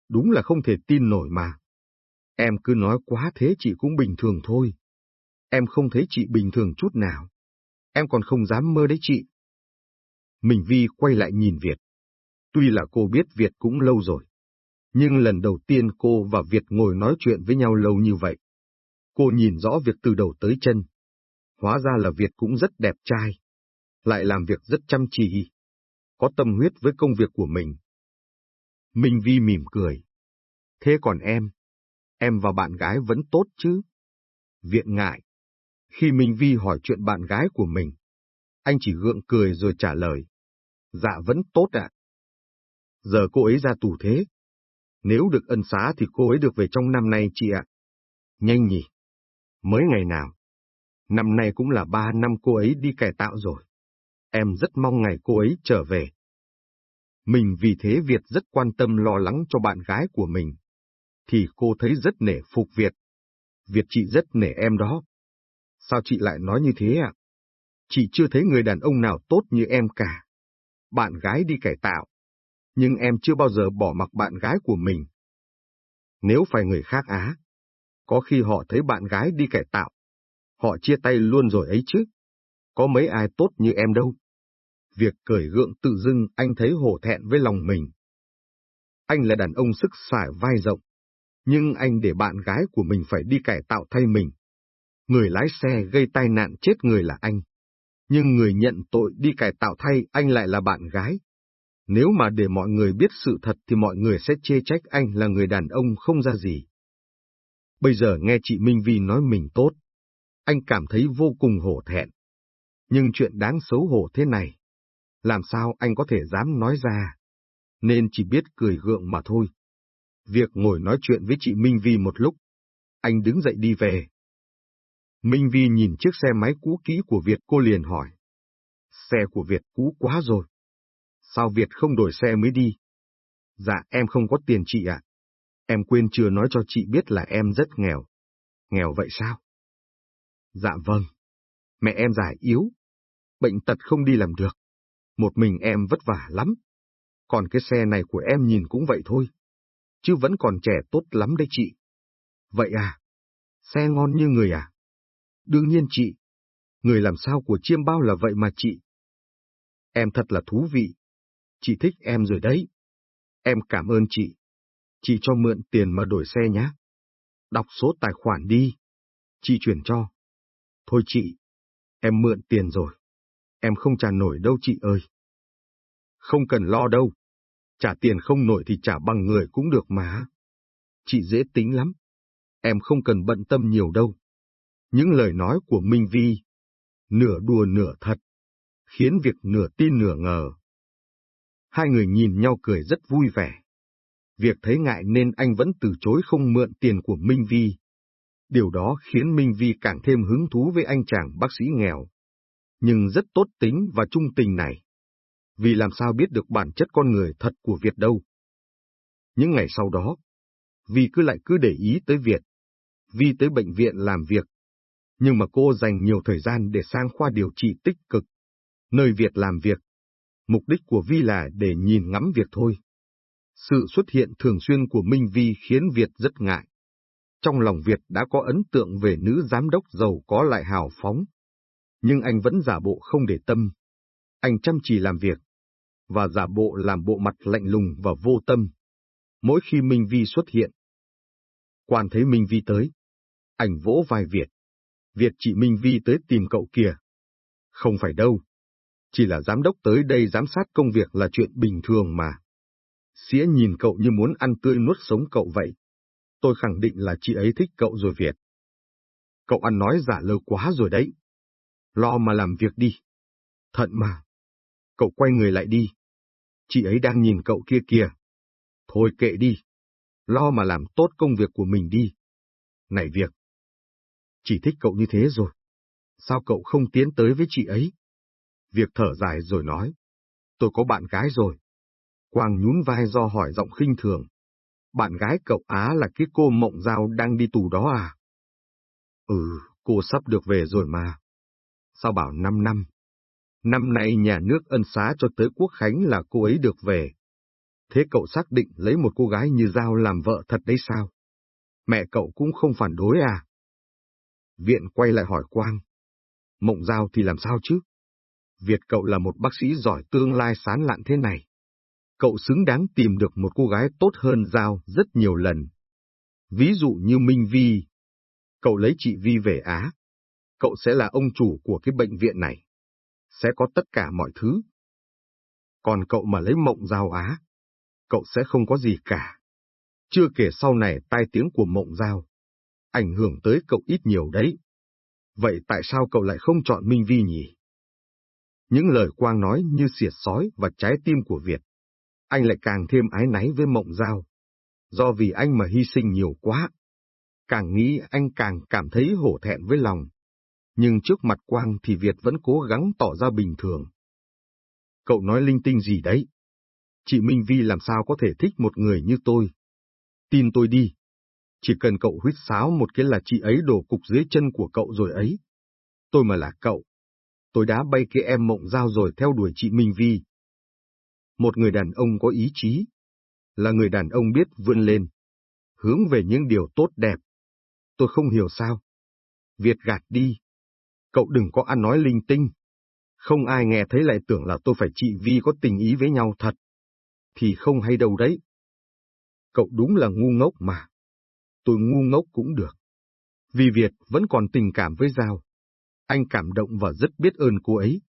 Đúng là không thể tin nổi mà. Em cứ nói quá thế chị cũng bình thường thôi. Em không thấy chị bình thường chút nào. Em còn không dám mơ đấy chị. Mình Vi quay lại nhìn Việt. Tuy là cô biết Việt cũng lâu rồi. Nhưng lần đầu tiên cô và Việt ngồi nói chuyện với nhau lâu như vậy. Cô nhìn rõ Việt từ đầu tới chân, Hóa ra là Việt cũng rất đẹp trai, lại làm việc rất chăm chỉ, có tâm huyết với công việc của mình. Minh Vi mỉm cười. Thế còn em? Em và bạn gái vẫn tốt chứ? Viện ngại. Khi Minh Vi hỏi chuyện bạn gái của mình, anh chỉ gượng cười rồi trả lời. Dạ vẫn tốt ạ. Giờ cô ấy ra tù thế. Nếu được ân xá thì cô ấy được về trong năm nay chị ạ. Nhanh nhỉ. Mới ngày nào. Năm nay cũng là ba năm cô ấy đi cải tạo rồi. Em rất mong ngày cô ấy trở về. Mình vì thế Việt rất quan tâm lo lắng cho bạn gái của mình. Thì cô thấy rất nể phục Việt. Việt chị rất nể em đó. Sao chị lại nói như thế ạ? Chị chưa thấy người đàn ông nào tốt như em cả. Bạn gái đi cải tạo. Nhưng em chưa bao giờ bỏ mặc bạn gái của mình. Nếu phải người khác á, có khi họ thấy bạn gái đi cải tạo. Họ chia tay luôn rồi ấy chứ. Có mấy ai tốt như em đâu. Việc cởi gượng tự dưng anh thấy hổ thẹn với lòng mình. Anh là đàn ông sức xài vai rộng, nhưng anh để bạn gái của mình phải đi cải tạo thay mình. Người lái xe gây tai nạn chết người là anh, nhưng người nhận tội đi cải tạo thay anh lại là bạn gái. Nếu mà để mọi người biết sự thật thì mọi người sẽ chê trách anh là người đàn ông không ra gì. Bây giờ nghe chị Minh Vi nói mình tốt, anh cảm thấy vô cùng hổ thẹn. Nhưng chuyện đáng xấu hổ thế này, làm sao anh có thể dám nói ra, nên chỉ biết cười gượng mà thôi. Việc ngồi nói chuyện với chị Minh Vi một lúc, anh đứng dậy đi về. Minh Vi nhìn chiếc xe máy cũ kỹ của Việt cô liền hỏi. Xe của Việt cũ quá rồi. Sao Việt không đổi xe mới đi? Dạ em không có tiền chị ạ. Em quên chưa nói cho chị biết là em rất nghèo. Nghèo vậy sao? Dạ vâng. Mẹ em già yếu. Bệnh tật không đi làm được. Một mình em vất vả lắm. Còn cái xe này của em nhìn cũng vậy thôi. Chứ vẫn còn trẻ tốt lắm đấy chị. Vậy à? Xe ngon như người à? Đương nhiên chị. Người làm sao của chiêm bao là vậy mà chị. Em thật là thú vị. Chị thích em rồi đấy. Em cảm ơn chị. Chị cho mượn tiền mà đổi xe nhé. Đọc số tài khoản đi. Chị chuyển cho. Thôi chị, em mượn tiền rồi. Em không trả nổi đâu chị ơi. Không cần lo đâu. Trả tiền không nổi thì trả bằng người cũng được mà. Chị dễ tính lắm. Em không cần bận tâm nhiều đâu. Những lời nói của Minh Vi, nửa đùa nửa thật, khiến việc nửa tin nửa ngờ. Hai người nhìn nhau cười rất vui vẻ. Việc thấy ngại nên anh vẫn từ chối không mượn tiền của Minh Vi. Điều đó khiến Minh Vi càng thêm hứng thú với anh chàng bác sĩ nghèo. Nhưng rất tốt tính và trung tình này. Vì làm sao biết được bản chất con người thật của Việt đâu. Những ngày sau đó, Vi cứ lại cứ để ý tới Việt. Vi tới bệnh viện làm việc. Nhưng mà cô dành nhiều thời gian để sang khoa điều trị tích cực. Nơi Việt làm việc. Mục đích của Vi là để nhìn ngắm việc thôi. Sự xuất hiện thường xuyên của Minh Vi khiến Việt rất ngại. Trong lòng Việt đã có ấn tượng về nữ giám đốc giàu có lại hào phóng. Nhưng anh vẫn giả bộ không để tâm. Anh chăm chỉ làm việc, và giả bộ làm bộ mặt lạnh lùng và vô tâm. Mỗi khi Minh Vi xuất hiện, quan thấy Minh Vi tới, ảnh vỗ vai Việt. Việt chị Minh Vi tới tìm cậu kìa. Không phải đâu. Chỉ là giám đốc tới đây giám sát công việc là chuyện bình thường mà. Xía nhìn cậu như muốn ăn tươi nuốt sống cậu vậy tôi khẳng định là chị ấy thích cậu rồi Việt. Cậu ăn nói giả lơ quá rồi đấy. Lo mà làm việc đi. Thận mà. Cậu quay người lại đi. Chị ấy đang nhìn cậu kia kìa. Thôi kệ đi. Lo mà làm tốt công việc của mình đi. Này việc. Chỉ thích cậu như thế rồi. Sao cậu không tiến tới với chị ấy? Việc thở dài rồi nói. Tôi có bạn gái rồi. Quang nhún vai do hỏi giọng khinh thường. Bạn gái cậu Á là cái cô Mộng Giao đang đi tù đó à? Ừ, cô sắp được về rồi mà. Sao bảo năm năm? Năm nay nhà nước ân xá cho tới quốc khánh là cô ấy được về. Thế cậu xác định lấy một cô gái như Giao làm vợ thật đấy sao? Mẹ cậu cũng không phản đối à? Viện quay lại hỏi Quang. Mộng Giao thì làm sao chứ? Việt cậu là một bác sĩ giỏi tương lai sán lạn thế này cậu xứng đáng tìm được một cô gái tốt hơn Giao rất nhiều lần. Ví dụ như Minh Vi. Cậu lấy chị Vi về Á. Cậu sẽ là ông chủ của cái bệnh viện này. Sẽ có tất cả mọi thứ. Còn cậu mà lấy mộng Giao Á. cậu sẽ không có gì cả. Chưa kể sau này tai tiếng của mộng giao, ảnh hưởng tới cậu ít nhiều đấy. Vậy tại sao cậu lại không chọn Minh Vi nhỉ? Những lời Quang nói như xiệt sói và trái tim của Việt. Anh lại càng thêm ái náy với mộng giao. Do vì anh mà hy sinh nhiều quá. Càng nghĩ anh càng cảm thấy hổ thẹn với lòng. Nhưng trước mặt Quang thì Việt vẫn cố gắng tỏ ra bình thường. Cậu nói linh tinh gì đấy? Chị Minh Vi làm sao có thể thích một người như tôi? Tin tôi đi. Chỉ cần cậu huyết sáo một cái là chị ấy đổ cục dưới chân của cậu rồi ấy. Tôi mà là cậu. Tôi đã bay cái em mộng dao rồi theo đuổi chị Minh Vi. Một người đàn ông có ý chí. Là người đàn ông biết vươn lên. Hướng về những điều tốt đẹp. Tôi không hiểu sao. Việt gạt đi. Cậu đừng có ăn nói linh tinh. Không ai nghe thấy lại tưởng là tôi phải chị Vi có tình ý với nhau thật. Thì không hay đâu đấy. Cậu đúng là ngu ngốc mà. Tôi ngu ngốc cũng được. Vì Việt vẫn còn tình cảm với Giao. Anh cảm động và rất biết ơn cô ấy.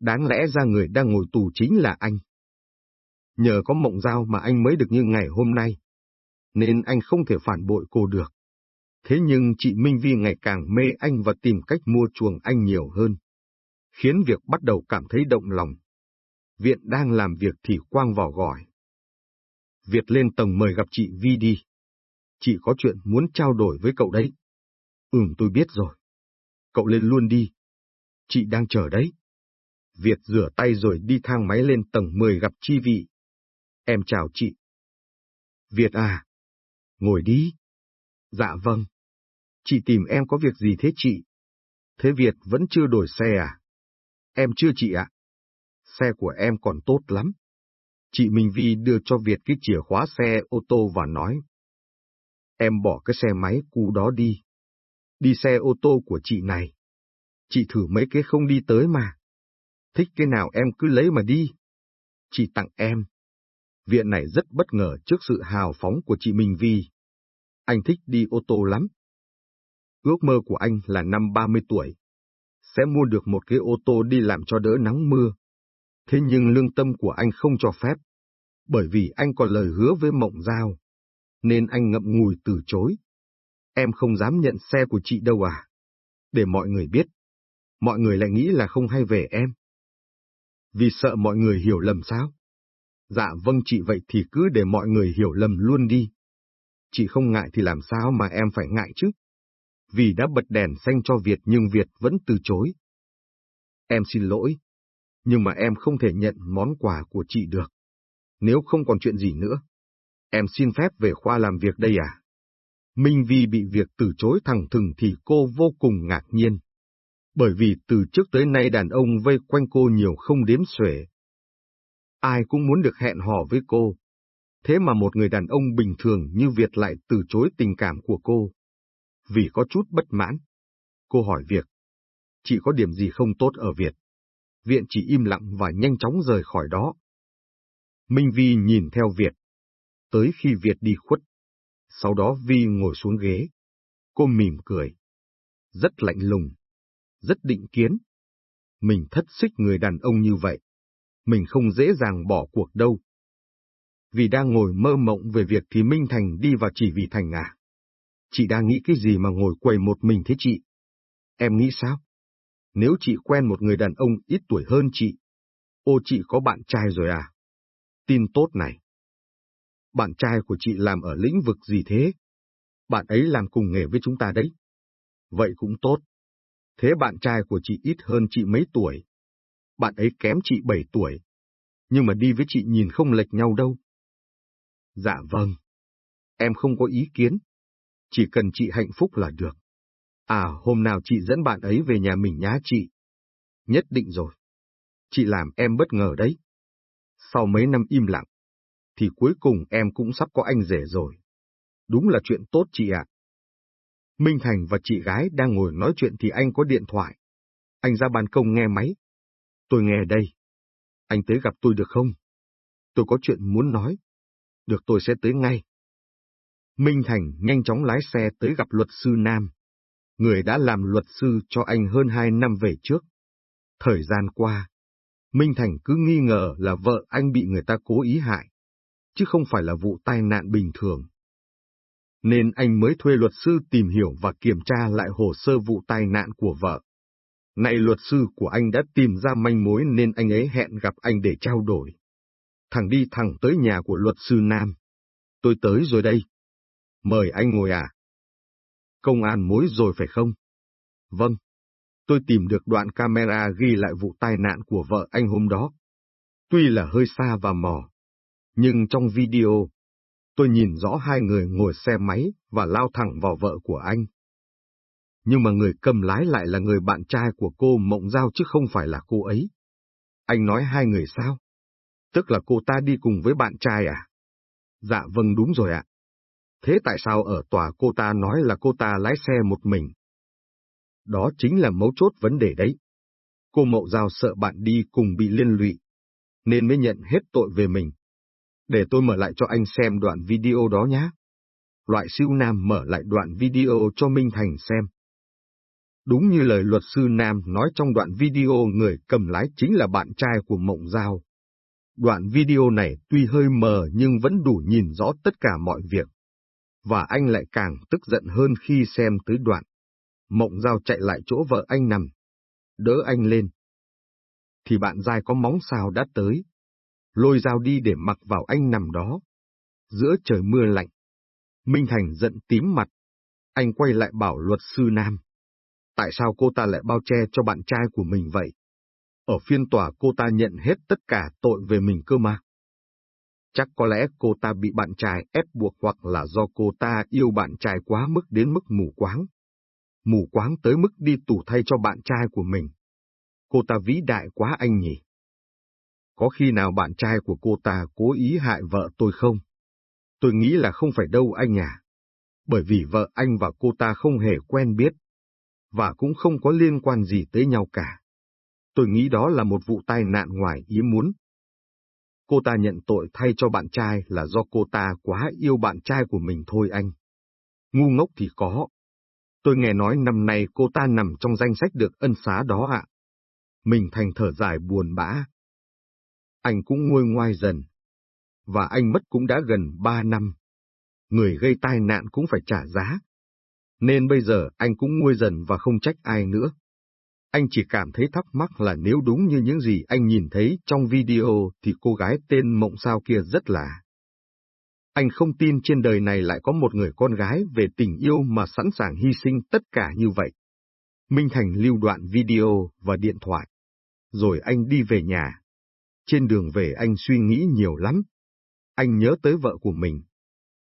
Đáng lẽ ra người đang ngồi tù chính là anh. Nhờ có mộng Giao mà anh mới được như ngày hôm nay. Nên anh không thể phản bội cô được. Thế nhưng chị Minh Vi ngày càng mê anh và tìm cách mua chuồng anh nhiều hơn, khiến việc bắt đầu cảm thấy động lòng. Viện đang làm việc thì Quang vào gọi. Việt lên tầng mời gặp chị Vi đi. Chị có chuyện muốn trao đổi với cậu đấy. Ừm, tôi biết rồi. Cậu lên luôn đi. Chị đang chờ đấy. Việt rửa tay rồi đi thang máy lên tầng 10 gặp Chi Vị. Em chào chị. Việt à. Ngồi đi. Dạ vâng. Chị tìm em có việc gì thế chị? Thế Việt vẫn chưa đổi xe à? Em chưa chị ạ. Xe của em còn tốt lắm. Chị Minh Vi đưa cho Việt cái chìa khóa xe, ô tô và nói. Em bỏ cái xe máy cũ đó đi. Đi xe ô tô của chị này. Chị thử mấy cái không đi tới mà. Thích cái nào em cứ lấy mà đi. Chị tặng em. Viện này rất bất ngờ trước sự hào phóng của chị Minh Vi. Anh thích đi ô tô lắm. Ước mơ của anh là năm 30 tuổi, sẽ mua được một cái ô tô đi làm cho đỡ nắng mưa. Thế nhưng lương tâm của anh không cho phép, bởi vì anh còn lời hứa với mộng giao, nên anh ngậm ngùi từ chối. Em không dám nhận xe của chị đâu à? Để mọi người biết, mọi người lại nghĩ là không hay về em. Vì sợ mọi người hiểu lầm sao? Dạ vâng chị vậy thì cứ để mọi người hiểu lầm luôn đi. Chị không ngại thì làm sao mà em phải ngại chứ? vì đã bật đèn xanh cho Việt nhưng Việt vẫn từ chối. Em xin lỗi, nhưng mà em không thể nhận món quà của chị được. Nếu không còn chuyện gì nữa, em xin phép về khoa làm việc đây à? Minh Vi bị việc từ chối thẳng thừng thì cô vô cùng ngạc nhiên. Bởi vì từ trước tới nay đàn ông vây quanh cô nhiều không đếm xuể. Ai cũng muốn được hẹn hò với cô. Thế mà một người đàn ông bình thường như Việt lại từ chối tình cảm của cô vì có chút bất mãn. Cô hỏi Việt, chị có điểm gì không tốt ở Việt? Viện chỉ im lặng và nhanh chóng rời khỏi đó. Minh Vi nhìn theo Việt, tới khi Việt đi khuất. Sau đó Vi ngồi xuống ghế. Cô mỉm cười. Rất lạnh lùng, rất định kiến. Mình thất xích người đàn ông như vậy. Mình không dễ dàng bỏ cuộc đâu. Vì đang ngồi mơ mộng về việc thì Minh Thành đi vào chỉ vì Thành à. Chị đang nghĩ cái gì mà ngồi quầy một mình thế chị? Em nghĩ sao? Nếu chị quen một người đàn ông ít tuổi hơn chị, ô chị có bạn trai rồi à? Tin tốt này. Bạn trai của chị làm ở lĩnh vực gì thế? Bạn ấy làm cùng nghề với chúng ta đấy. Vậy cũng tốt. Thế bạn trai của chị ít hơn chị mấy tuổi? Bạn ấy kém chị 7 tuổi. Nhưng mà đi với chị nhìn không lệch nhau đâu. Dạ vâng. Em không có ý kiến chỉ cần chị hạnh phúc là được. À, hôm nào chị dẫn bạn ấy về nhà mình nhá chị. Nhất định rồi. Chị làm em bất ngờ đấy. Sau mấy năm im lặng, thì cuối cùng em cũng sắp có anh rể rồi. Đúng là chuyện tốt chị ạ. Minh Thành và chị gái đang ngồi nói chuyện thì anh có điện thoại. Anh ra ban công nghe máy. Tôi nghe đây. Anh tới gặp tôi được không? Tôi có chuyện muốn nói. Được tôi sẽ tới ngay. Minh Thành nhanh chóng lái xe tới gặp luật sư Nam, người đã làm luật sư cho anh hơn hai năm về trước. Thời gian qua, Minh Thành cứ nghi ngờ là vợ anh bị người ta cố ý hại. chứ không phải là vụ tai nạn bình thường. Nên anh mới thuê luật sư tìm hiểu và kiểm tra lại hồ sơ vụ tai nạn của vợ. Này luật sư của anh đã tìm ra manh mối nên anh ấy hẹn gặp anh để trao đổi. Thằng đi thẳng tới nhà của luật sư Nam. Tôi tới rồi đây. Mời anh ngồi à? Công an mối rồi phải không? Vâng. Tôi tìm được đoạn camera ghi lại vụ tai nạn của vợ anh hôm đó. Tuy là hơi xa và mò, nhưng trong video, tôi nhìn rõ hai người ngồi xe máy và lao thẳng vào vợ của anh. Nhưng mà người cầm lái lại là người bạn trai của cô Mộng Giao chứ không phải là cô ấy. Anh nói hai người sao? Tức là cô ta đi cùng với bạn trai à? Dạ vâng đúng rồi ạ. Thế tại sao ở tòa cô ta nói là cô ta lái xe một mình? Đó chính là mấu chốt vấn đề đấy. Cô Mậu Giao sợ bạn đi cùng bị liên lụy, nên mới nhận hết tội về mình. Để tôi mở lại cho anh xem đoạn video đó nhé. Loại siêu nam mở lại đoạn video cho Minh Thành xem. Đúng như lời luật sư Nam nói trong đoạn video người cầm lái chính là bạn trai của Mộng Giao. Đoạn video này tuy hơi mờ nhưng vẫn đủ nhìn rõ tất cả mọi việc. Và anh lại càng tức giận hơn khi xem tới đoạn. Mộng Giao chạy lại chỗ vợ anh nằm. Đỡ anh lên. Thì bạn dai có móng sao đã tới. Lôi dao đi để mặc vào anh nằm đó. Giữa trời mưa lạnh. Minh Thành giận tím mặt. Anh quay lại bảo luật sư Nam. Tại sao cô ta lại bao che cho bạn trai của mình vậy? Ở phiên tòa cô ta nhận hết tất cả tội về mình cơ mà. Chắc có lẽ cô ta bị bạn trai ép buộc hoặc là do cô ta yêu bạn trai quá mức đến mức mù quáng. Mù quáng tới mức đi tù thay cho bạn trai của mình. Cô ta vĩ đại quá anh nhỉ? Có khi nào bạn trai của cô ta cố ý hại vợ tôi không? Tôi nghĩ là không phải đâu anh à. Bởi vì vợ anh và cô ta không hề quen biết. Và cũng không có liên quan gì tới nhau cả. Tôi nghĩ đó là một vụ tai nạn ngoài ý muốn. Cô ta nhận tội thay cho bạn trai là do cô ta quá yêu bạn trai của mình thôi anh. Ngu ngốc thì có. Tôi nghe nói năm nay cô ta nằm trong danh sách được ân xá đó ạ. Mình thành thở dài buồn bã. Anh cũng nguôi ngoai dần. Và anh mất cũng đã gần ba năm. Người gây tai nạn cũng phải trả giá. Nên bây giờ anh cũng nguôi dần và không trách ai nữa. Anh chỉ cảm thấy thắc mắc là nếu đúng như những gì anh nhìn thấy trong video thì cô gái tên Mộng Sao kia rất là. Anh không tin trên đời này lại có một người con gái về tình yêu mà sẵn sàng hy sinh tất cả như vậy. Minh Thành lưu đoạn video và điện thoại. Rồi anh đi về nhà. Trên đường về anh suy nghĩ nhiều lắm. Anh nhớ tới vợ của mình.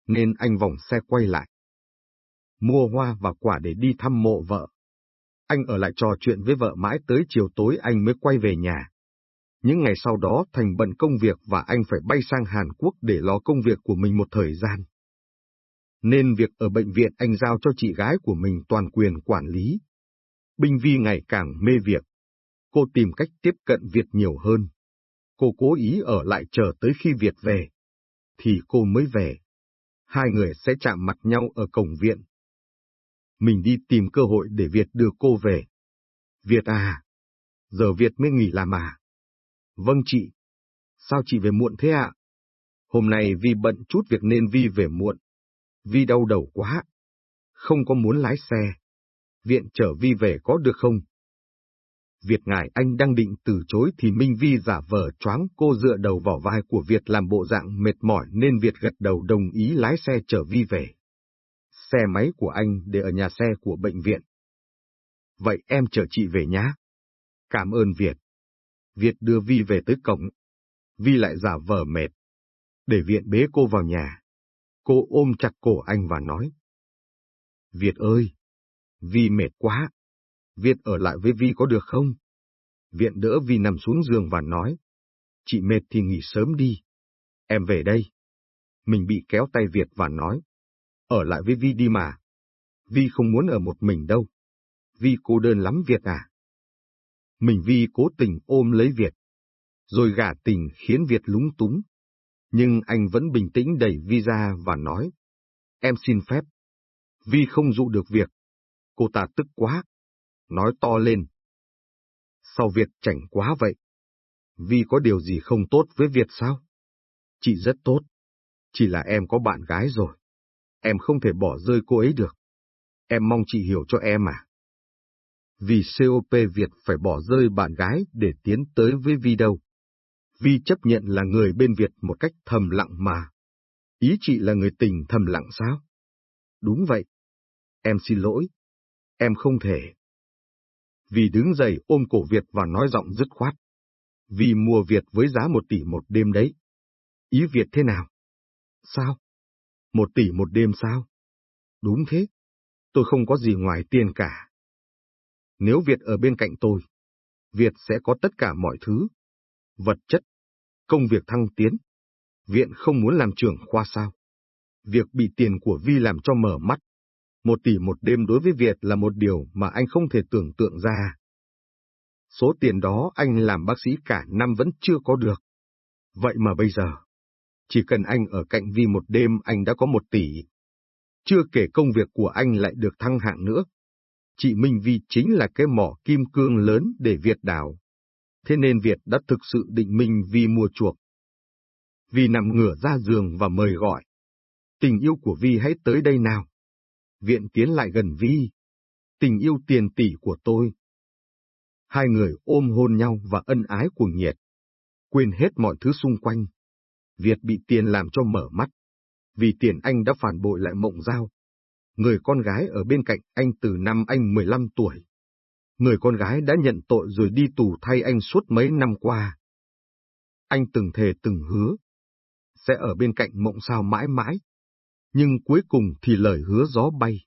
Nên anh vòng xe quay lại. Mua hoa và quả để đi thăm mộ vợ. Anh ở lại trò chuyện với vợ mãi tới chiều tối anh mới quay về nhà. Những ngày sau đó Thành bận công việc và anh phải bay sang Hàn Quốc để lo công việc của mình một thời gian. Nên việc ở bệnh viện anh giao cho chị gái của mình toàn quyền quản lý. Binh Vi ngày càng mê việc. Cô tìm cách tiếp cận Việt nhiều hơn. Cô cố ý ở lại chờ tới khi Việt về. Thì cô mới về. Hai người sẽ chạm mặt nhau ở cổng viện mình đi tìm cơ hội để Việt đưa cô về. Việt à, giờ Việt mới nghỉ làm à? Vâng chị. Sao chị về muộn thế ạ? Hôm nay Vi bận chút việc nên Vi về muộn. Vi đau đầu quá. Không có muốn lái xe. Viện chở Vi về có được không? Việt ngài anh đang định từ chối thì Minh Vi giả vờ choáng cô dựa đầu vào vai của Việt làm bộ dạng mệt mỏi nên Việt gật đầu đồng ý lái xe chở Vi về xe máy của anh để ở nhà xe của bệnh viện. Vậy em chở chị về nhá. Cảm ơn Việt. Việt đưa Vi về tới cổng. Vi lại giả vờ mệt. Để Viện bế cô vào nhà. Cô ôm chặt cổ anh và nói. Việt ơi! Vi mệt quá. Việt ở lại với Vi có được không? Viện đỡ Vi nằm xuống giường và nói. Chị mệt thì nghỉ sớm đi. Em về đây. Mình bị kéo tay Việt và nói. Ở lại với Vi đi mà. Vi không muốn ở một mình đâu. Vi cô đơn lắm Việt à. Mình Vi cố tình ôm lấy Việt. Rồi gả tình khiến Việt lúng túng. Nhưng anh vẫn bình tĩnh đẩy Vi ra và nói. Em xin phép. Vi không dụ được việc. Cô ta tức quá. Nói to lên. Sao Việt chảnh quá vậy? Vi có điều gì không tốt với Việt sao? Chị rất tốt. Chỉ là em có bạn gái rồi. Em không thể bỏ rơi cô ấy được. Em mong chị hiểu cho em à. Vì COP Việt phải bỏ rơi bạn gái để tiến tới với Vi đâu. Vi chấp nhận là người bên Việt một cách thầm lặng mà. Ý chị là người tình thầm lặng sao? Đúng vậy. Em xin lỗi. Em không thể. Vì đứng dậy ôm cổ Việt và nói giọng dứt khoát. Vì mua Việt với giá một tỷ một đêm đấy. Ý Việt thế nào? Sao? Một tỷ một đêm sao? Đúng thế. Tôi không có gì ngoài tiền cả. Nếu Việt ở bên cạnh tôi, Việt sẽ có tất cả mọi thứ. Vật chất, công việc thăng tiến. Viện không muốn làm trưởng khoa sao. Việc bị tiền của Vi làm cho mở mắt. Một tỷ một đêm đối với Việt là một điều mà anh không thể tưởng tượng ra. Số tiền đó anh làm bác sĩ cả năm vẫn chưa có được. Vậy mà bây giờ, chỉ cần anh ở cạnh Vi một đêm anh đã có một tỷ. Chưa kể công việc của anh lại được thăng hạng nữa. Chị Minh Vi chính là cái mỏ kim cương lớn để Việt đào, Thế nên Việt đã thực sự định Minh Vi mua chuộc. Vi nằm ngửa ra giường và mời gọi. Tình yêu của Vi hãy tới đây nào. Viện tiến lại gần Vi. Tình yêu tiền tỷ của tôi. Hai người ôm hôn nhau và ân ái cuồng nhiệt. Quên hết mọi thứ xung quanh. Việt bị tiền làm cho mở mắt. Vì tiền anh đã phản bội lại mộng giao. Người con gái ở bên cạnh anh từ năm anh 15 tuổi. Người con gái đã nhận tội rồi đi tù thay anh suốt mấy năm qua. Anh từng thề từng hứa. Sẽ ở bên cạnh mộng sao mãi mãi. Nhưng cuối cùng thì lời hứa gió bay.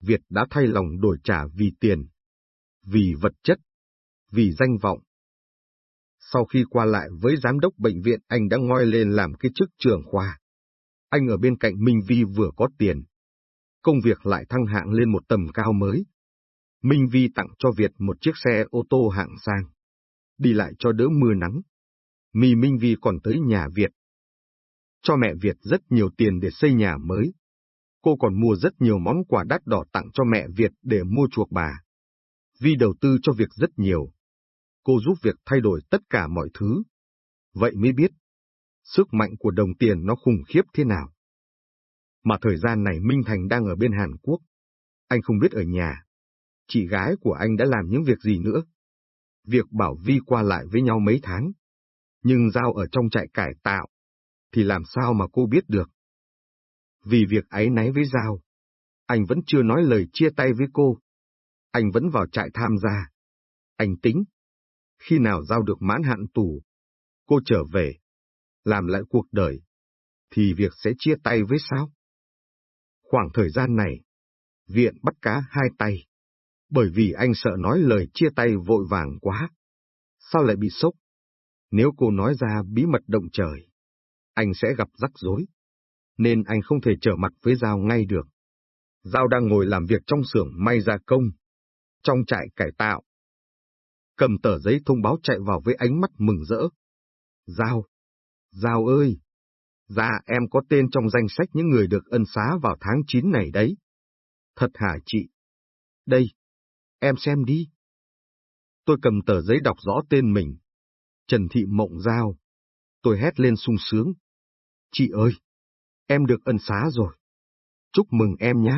Việt đã thay lòng đổi trả vì tiền, vì vật chất, vì danh vọng. Sau khi qua lại với giám đốc bệnh viện, anh đã ngoi lên làm cái chức trưởng khoa. Anh ở bên cạnh Minh Vi vừa có tiền. Công việc lại thăng hạng lên một tầm cao mới. Minh Vi tặng cho Việt một chiếc xe ô tô hạng sang. Đi lại cho đỡ mưa nắng. Mi Minh Vi còn tới nhà Việt. Cho mẹ Việt rất nhiều tiền để xây nhà mới. Cô còn mua rất nhiều món quà đắt đỏ tặng cho mẹ Việt để mua chuộc bà. Vi đầu tư cho việc rất nhiều. Cô giúp việc thay đổi tất cả mọi thứ. Vậy mới biết, sức mạnh của đồng tiền nó khủng khiếp thế nào. Mà thời gian này Minh Thành đang ở bên Hàn Quốc. Anh không biết ở nhà. Chị gái của anh đã làm những việc gì nữa. Việc bảo Vi qua lại với nhau mấy tháng. Nhưng Giao ở trong trại cải tạo. Thì làm sao mà cô biết được? Vì việc ấy náy với Giao. Anh vẫn chưa nói lời chia tay với cô. Anh vẫn vào trại tham gia. Anh tính. Khi nào Giao được mãn hạn tù. Cô trở về. Làm lại cuộc đời. Thì việc sẽ chia tay với sao? Khoảng thời gian này, viện bắt cá hai tay, bởi vì anh sợ nói lời chia tay vội vàng quá. Sao lại bị sốc? Nếu cô nói ra bí mật động trời, anh sẽ gặp rắc rối, nên anh không thể trở mặt với Giao ngay được. Giao đang ngồi làm việc trong xưởng may gia công, trong trại cải tạo. Cầm tờ giấy thông báo chạy vào với ánh mắt mừng rỡ. Giao! Giao ơi! Dạ em có tên trong danh sách những người được ân xá vào tháng 9 này đấy. Thật hả chị? Đây, em xem đi. Tôi cầm tờ giấy đọc rõ tên mình. Trần Thị Mộng Giao. Tôi hét lên sung sướng. Chị ơi, em được ân xá rồi. Chúc mừng em nhé.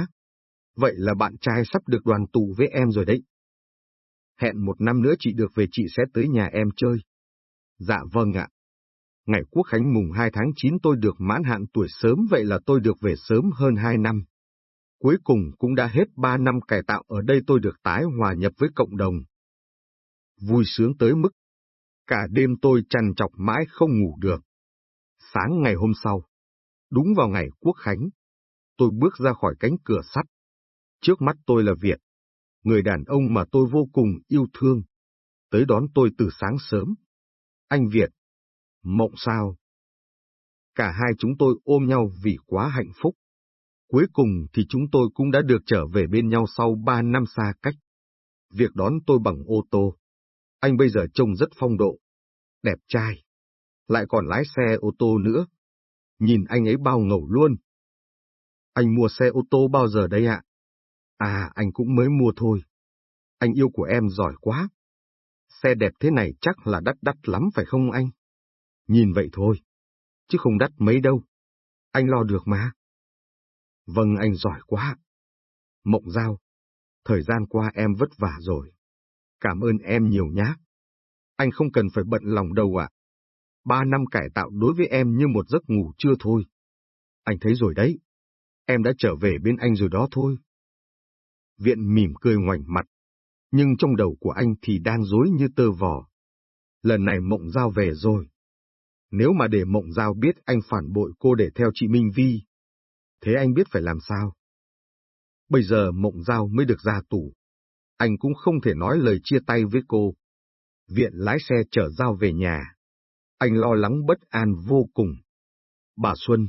Vậy là bạn trai sắp được đoàn tụ với em rồi đấy. Hẹn một năm nữa chị được về chị sẽ tới nhà em chơi. Dạ vâng ạ. Ngày quốc khánh mùng 2 tháng 9 tôi được mãn hạn tuổi sớm vậy là tôi được về sớm hơn 2 năm. Cuối cùng cũng đã hết 3 năm cải tạo ở đây tôi được tái hòa nhập với cộng đồng. Vui sướng tới mức, cả đêm tôi chăn chọc mãi không ngủ được. Sáng ngày hôm sau, đúng vào ngày quốc khánh, tôi bước ra khỏi cánh cửa sắt. Trước mắt tôi là Việt, người đàn ông mà tôi vô cùng yêu thương, tới đón tôi từ sáng sớm. Anh Việt, mộng sao. Cả hai chúng tôi ôm nhau vì quá hạnh phúc. Cuối cùng thì chúng tôi cũng đã được trở về bên nhau sau ba năm xa cách. Việc đón tôi bằng ô tô. Anh bây giờ trông rất phong độ, đẹp trai, lại còn lái xe ô tô nữa. Nhìn anh ấy bao ngầu luôn. Anh mua xe ô tô bao giờ đây ạ? À, À, anh cũng mới mua thôi. Anh yêu của em giỏi quá. Xe đẹp thế này chắc là đắt đắt lắm phải không anh? Nhìn vậy thôi, chứ không đắt mấy đâu. Anh lo được mà. Vâng anh giỏi quá. Mộng Giao, thời gian qua em vất vả rồi. Cảm ơn em nhiều nhá. Anh không cần phải bận lòng đâu ạ. Ba năm cải tạo đối với em như một giấc ngủ chưa thôi. Anh thấy rồi đấy. Em đã trở về bên anh rồi đó thôi. Viện mỉm cười ngoảnh mặt, nhưng trong đầu của anh thì đang dối như tơ vò. Lần này Mộng Giao về rồi. Nếu mà để Mộng Giao biết anh phản bội cô để theo chị Minh Vi, thế anh biết phải làm sao? Bây giờ Mộng Giao mới được ra tù. Anh cũng không thể nói lời chia tay với cô. Viện lái xe chở Giao về nhà. Anh lo lắng bất an vô cùng. Bà Xuân,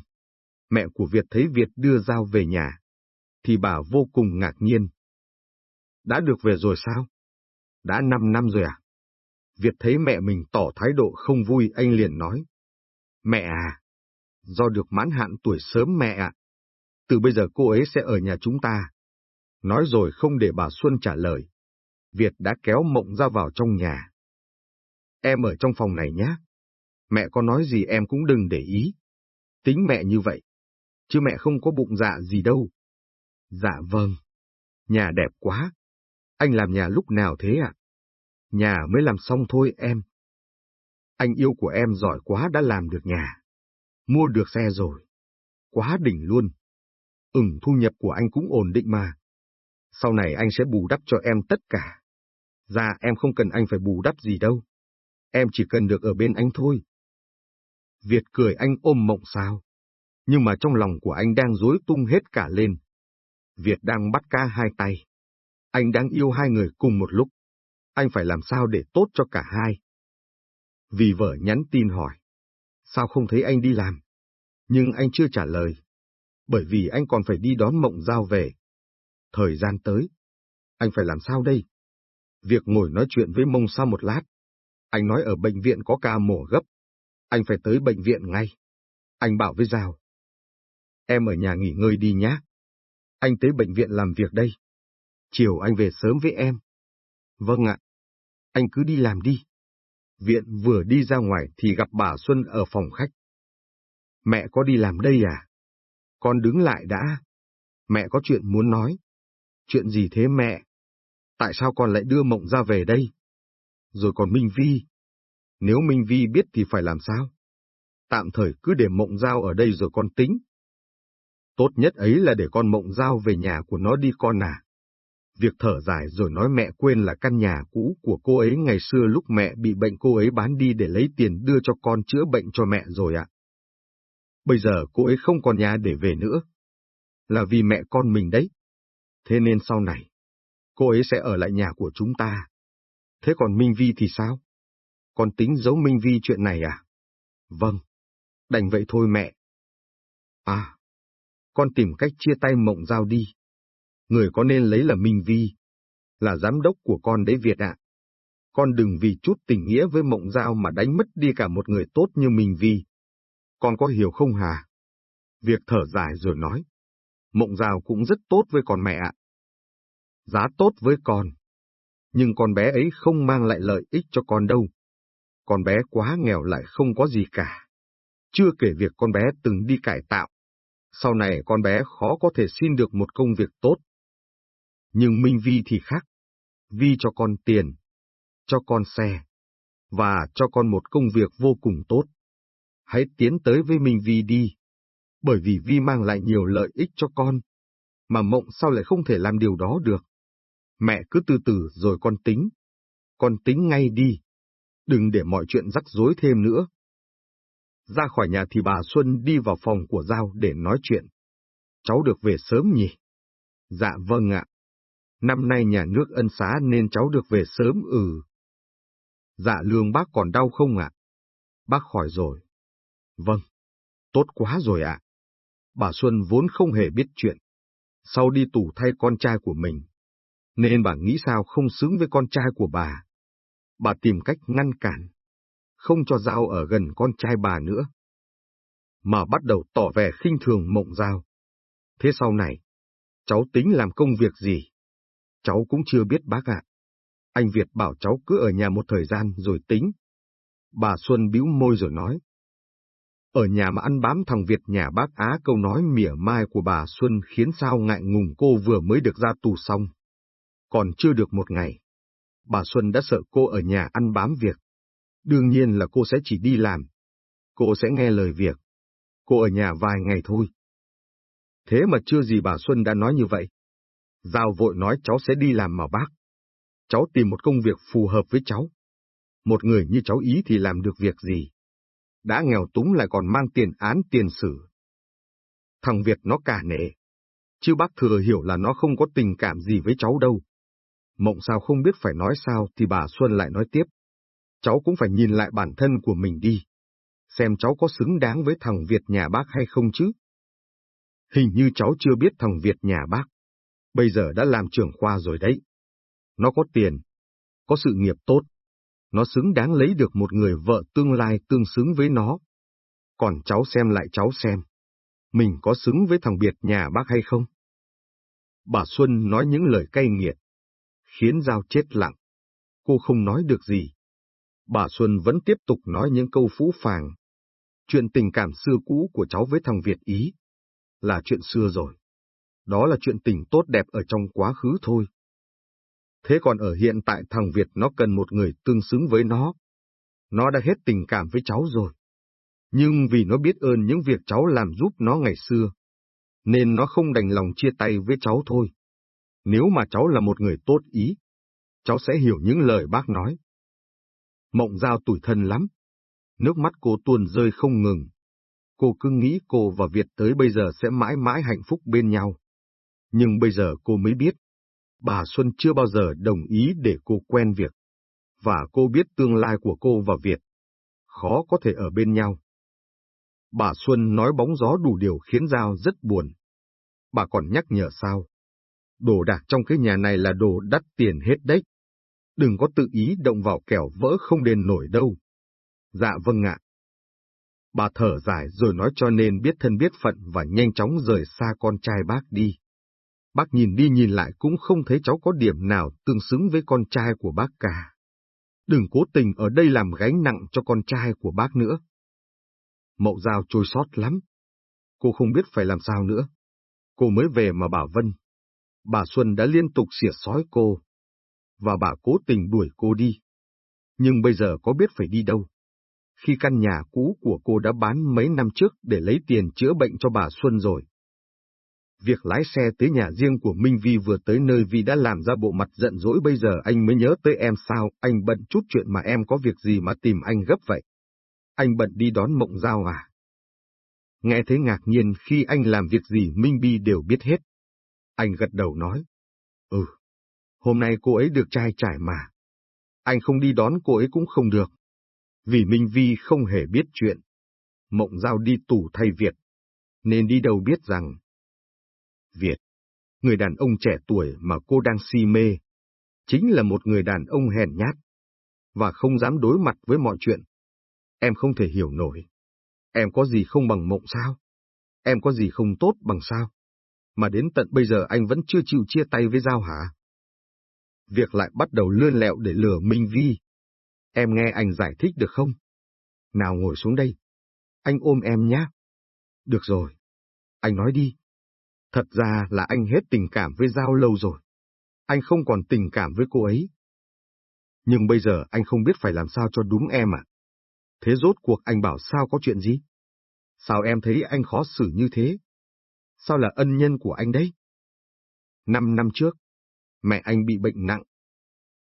mẹ của Việt thấy Việt đưa Giao về nhà, thì bà vô cùng ngạc nhiên. Đã được về rồi sao? Đã năm năm rồi à? Việt thấy mẹ mình tỏ thái độ không vui anh liền nói. Mẹ à, do được mãn hạn tuổi sớm mẹ ạ. Từ bây giờ cô ấy sẽ ở nhà chúng ta. Nói rồi không để bà Xuân trả lời. Việt đã kéo mộng ra vào trong nhà. Em ở trong phòng này nhé. Mẹ có nói gì em cũng đừng để ý. Tính mẹ như vậy. Chứ mẹ không có bụng dạ gì đâu. Dạ vâng. Nhà đẹp quá. Anh làm nhà lúc nào thế ạ? Nhà mới làm xong thôi, em. Anh yêu của em giỏi quá đã làm được nhà. Mua được xe rồi. Quá đỉnh luôn. Ừm, thu nhập của anh cũng ổn định mà. Sau này anh sẽ bù đắp cho em tất cả. Dạ em không cần anh phải bù đắp gì đâu. Em chỉ cần được ở bên anh thôi. Việt cười anh ôm mộng sao. Nhưng mà trong lòng của anh đang rối tung hết cả lên. Việt đang bắt ca hai tay. Anh đang yêu hai người cùng một lúc. Anh phải làm sao để tốt cho cả hai. Vì vợ nhắn tin hỏi. Sao không thấy anh đi làm? Nhưng anh chưa trả lời. Bởi vì anh còn phải đi đón mộng giao về. Thời gian tới. Anh phải làm sao đây? Việc ngồi nói chuyện với mông sau một lát. Anh nói ở bệnh viện có ca mổ gấp. Anh phải tới bệnh viện ngay. Anh bảo với Giao. Em ở nhà nghỉ ngơi đi nhé. Anh tới bệnh viện làm việc đây. Chiều anh về sớm với em. Vâng ạ. Anh cứ đi làm đi. Viện vừa đi ra ngoài thì gặp bà Xuân ở phòng khách. Mẹ có đi làm đây à? Con đứng lại đã. Mẹ có chuyện muốn nói. Chuyện gì thế mẹ? Tại sao con lại đưa mộng ra về đây? Rồi còn Minh Vi. Nếu Minh Vi biết thì phải làm sao? Tạm thời cứ để mộng giao ở đây rồi con tính. Tốt nhất ấy là để con mộng giao về nhà của nó đi con à. Việc thở dài rồi nói mẹ quên là căn nhà cũ của cô ấy ngày xưa lúc mẹ bị bệnh cô ấy bán đi để lấy tiền đưa cho con chữa bệnh cho mẹ rồi ạ. Bây giờ cô ấy không còn nhà để về nữa. Là vì mẹ con mình đấy. Thế nên sau này, cô ấy sẽ ở lại nhà của chúng ta. Thế còn Minh Vi thì sao? Con tính giấu Minh Vi chuyện này à? Vâng, đành vậy thôi mẹ. À, con tìm cách chia tay mộng giao đi. Người có nên lấy là Minh Vi, là giám đốc của con đấy Việt ạ. Con đừng vì chút tình nghĩa với mộng giao mà đánh mất đi cả một người tốt như Minh Vi. Con có hiểu không hà? Việc thở dài rồi nói. Mộng giao cũng rất tốt với con mẹ ạ. Giá tốt với con. Nhưng con bé ấy không mang lại lợi ích cho con đâu. Con bé quá nghèo lại không có gì cả. Chưa kể việc con bé từng đi cải tạo. Sau này con bé khó có thể xin được một công việc tốt. Nhưng Minh Vi thì khác. Vi cho con tiền, cho con xe, và cho con một công việc vô cùng tốt. Hãy tiến tới với Minh Vi đi, bởi vì Vi mang lại nhiều lợi ích cho con, mà mộng sao lại không thể làm điều đó được. Mẹ cứ từ từ rồi con tính. Con tính ngay đi. Đừng để mọi chuyện rắc rối thêm nữa. Ra khỏi nhà thì bà Xuân đi vào phòng của Giao để nói chuyện. Cháu được về sớm nhỉ? Dạ vâng ạ. Năm nay nhà nước ân xá nên cháu được về sớm ừ. Dạ lương bác còn đau không ạ? Bác khỏi rồi. Vâng. Tốt quá rồi ạ. Bà Xuân vốn không hề biết chuyện. Sau đi tù thay con trai của mình. Nên bà nghĩ sao không xứng với con trai của bà. Bà tìm cách ngăn cản. Không cho Giao ở gần con trai bà nữa. Mà bắt đầu tỏ vẻ khinh thường mộng Giao. Thế sau này, cháu tính làm công việc gì? Cháu cũng chưa biết bác ạ. Anh Việt bảo cháu cứ ở nhà một thời gian rồi tính. Bà Xuân bĩu môi rồi nói. Ở nhà mà ăn bám thằng Việt nhà bác Á, câu nói mỉa mai của bà Xuân khiến sao ngại ngùng cô vừa mới được ra tù xong. Còn chưa được một ngày. Bà Xuân đã sợ cô ở nhà ăn bám việc. Đương nhiên là cô sẽ chỉ đi làm. Cô sẽ nghe lời việc. Cô ở nhà vài ngày thôi. Thế mà chưa gì bà Xuân đã nói như vậy. Giao vội nói cháu sẽ đi làm mà bác. Cháu tìm một công việc phù hợp với cháu. Một người như cháu ý thì làm được việc gì? Đã nghèo túng lại còn mang tiền án tiền xử. Thằng Việt nó cả nể. Chứ bác thừa hiểu là nó không có tình cảm gì với cháu đâu. Mộng sao không biết phải nói sao thì bà Xuân lại nói tiếp. Cháu cũng phải nhìn lại bản thân của mình đi. Xem cháu có xứng đáng với thằng Việt nhà bác hay không chứ. Hình như cháu chưa biết thằng Việt nhà bác. Bây giờ đã làm trưởng khoa rồi đấy. Nó có tiền, có sự nghiệp tốt. Nó xứng đáng lấy được một người vợ tương lai tương xứng với nó. Còn cháu xem lại cháu xem. Mình có xứng với thằng Biệt nhà bác hay không? Bà Xuân nói những lời cay nghiệt, khiến Giao chết lặng. Cô không nói được gì. Bà Xuân vẫn tiếp tục nói những câu phũ phàng. Chuyện tình cảm xưa cũ của cháu với thằng Việt Ý là chuyện xưa rồi. Đó là chuyện tình tốt đẹp ở trong quá khứ thôi. Thế còn ở hiện tại thằng Việt nó cần một người tương xứng với nó. Nó đã hết tình cảm với cháu rồi. Nhưng vì nó biết ơn những việc cháu làm giúp nó ngày xưa, nên nó không đành lòng chia tay với cháu thôi. Nếu mà cháu là một người tốt ý, cháu sẽ hiểu những lời bác nói. Mộng giao tủi thân lắm. Nước mắt cô tuôn rơi không ngừng. Cô cứ nghĩ cô và Việt tới bây giờ sẽ mãi mãi hạnh phúc bên nhau. Nhưng bây giờ cô mới biết, bà Xuân chưa bao giờ đồng ý để cô quen việc Và cô biết tương lai của cô và Việt. Khó có thể ở bên nhau. Bà Xuân nói bóng gió đủ điều khiến Giao rất buồn. Bà còn nhắc nhở sao? Đồ đạc trong cái nhà này là đồ đắt tiền hết đấy. Đừng có tự ý động vào kẻo vỡ không đền nổi đâu. Dạ vâng ạ. Bà thở dài rồi nói cho nên biết thân biết phận và nhanh chóng rời xa con trai bác đi. Bác nhìn đi nhìn lại cũng không thấy cháu có điểm nào tương xứng với con trai của bác cả. Đừng cố tình ở đây làm gánh nặng cho con trai của bác nữa. Mậu Giao trôi sót lắm. Cô không biết phải làm sao nữa. Cô mới về mà bảo Vân. Bà Xuân đã liên tục xỉa sói cô. Và bà cố tình đuổi cô đi. Nhưng bây giờ có biết phải đi đâu khi căn nhà cũ của cô đã bán mấy năm trước để lấy tiền chữa bệnh cho bà Xuân rồi. Việc lái xe tới nhà riêng của Minh Vi vừa tới nơi Vi đã làm ra bộ mặt giận dỗi bây giờ anh mới nhớ tới em sao, anh bận chút chuyện mà em có việc gì mà tìm anh gấp vậy. Anh bận đi đón mộng giao à? Nghe thấy ngạc nhiên khi anh làm việc gì Minh Vi đều biết hết. Anh gật đầu nói. Ừ, hôm nay cô ấy được trai trải mà. Anh không đi đón cô ấy cũng không được vì Minh Vi không hề biết chuyện. Mộng Giao đi tù thay Việt, nên đi đâu biết rằng Việt, người đàn ông trẻ tuổi mà cô đang si mê, chính là một người đàn ông hèn nhát, và không dám đối mặt với mọi chuyện. Em không thể hiểu nổi. Em có gì không bằng mộng sao? Em có gì không tốt bằng sao? Mà đến tận bây giờ anh vẫn chưa chịu chia tay với Giao hả? Việc lại bắt đầu lươn lẹo để lừa Minh Vi, Em nghe anh giải thích được không? Nào ngồi xuống đây. Anh ôm em nhé. Được rồi. Anh nói đi. Thật ra là anh hết tình cảm với Giao lâu rồi. Anh không còn tình cảm với cô ấy. Nhưng bây giờ anh không biết phải làm sao cho đúng em à. Thế rốt cuộc anh bảo sao có chuyện gì? Sao em thấy anh khó xử như thế? Sao là ân nhân của anh đấy? Năm năm trước, mẹ anh bị bệnh nặng.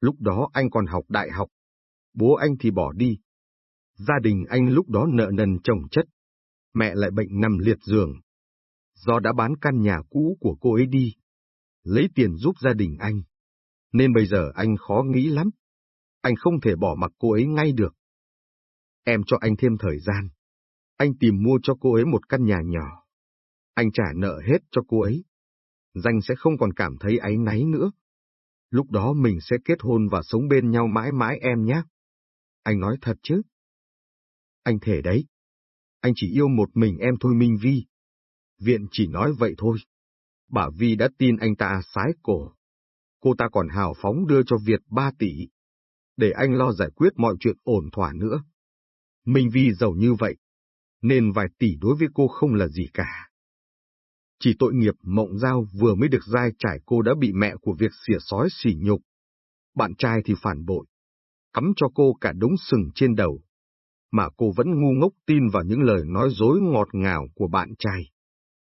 Lúc đó anh còn học đại học bố anh thì bỏ đi. Gia đình anh lúc đó nợ nần chồng chất, mẹ lại bệnh nằm liệt giường. Do đã bán căn nhà cũ của cô ấy đi, lấy tiền giúp gia đình anh, nên bây giờ anh khó nghĩ lắm. Anh không thể bỏ mặc cô ấy ngay được. Em cho anh thêm thời gian. Anh tìm mua cho cô ấy một căn nhà nhỏ. Anh trả nợ hết cho cô ấy. Danh sẽ không còn cảm thấy áy náy nữa. Lúc đó mình sẽ kết hôn và sống bên nhau mãi mãi em nhé. Anh nói thật chứ? Anh thể đấy. Anh chỉ yêu một mình em thôi Minh Vi. Viện chỉ nói vậy thôi. Bà Vi đã tin anh ta sái cổ. Cô ta còn hào phóng đưa cho Việt ba tỷ. Để anh lo giải quyết mọi chuyện ổn thỏa nữa. Minh Vi giàu như vậy. nên vài tỷ đối với cô không là gì cả. Chỉ tội nghiệp mộng giao vừa mới được dai trải cô đã bị mẹ của việc xỉa sói xỉ nhục. Bạn trai thì phản bội, cắm cho cô cả đống sừng trên đầu. Mà cô vẫn ngu ngốc tin vào những lời nói dối ngọt ngào của bạn trai.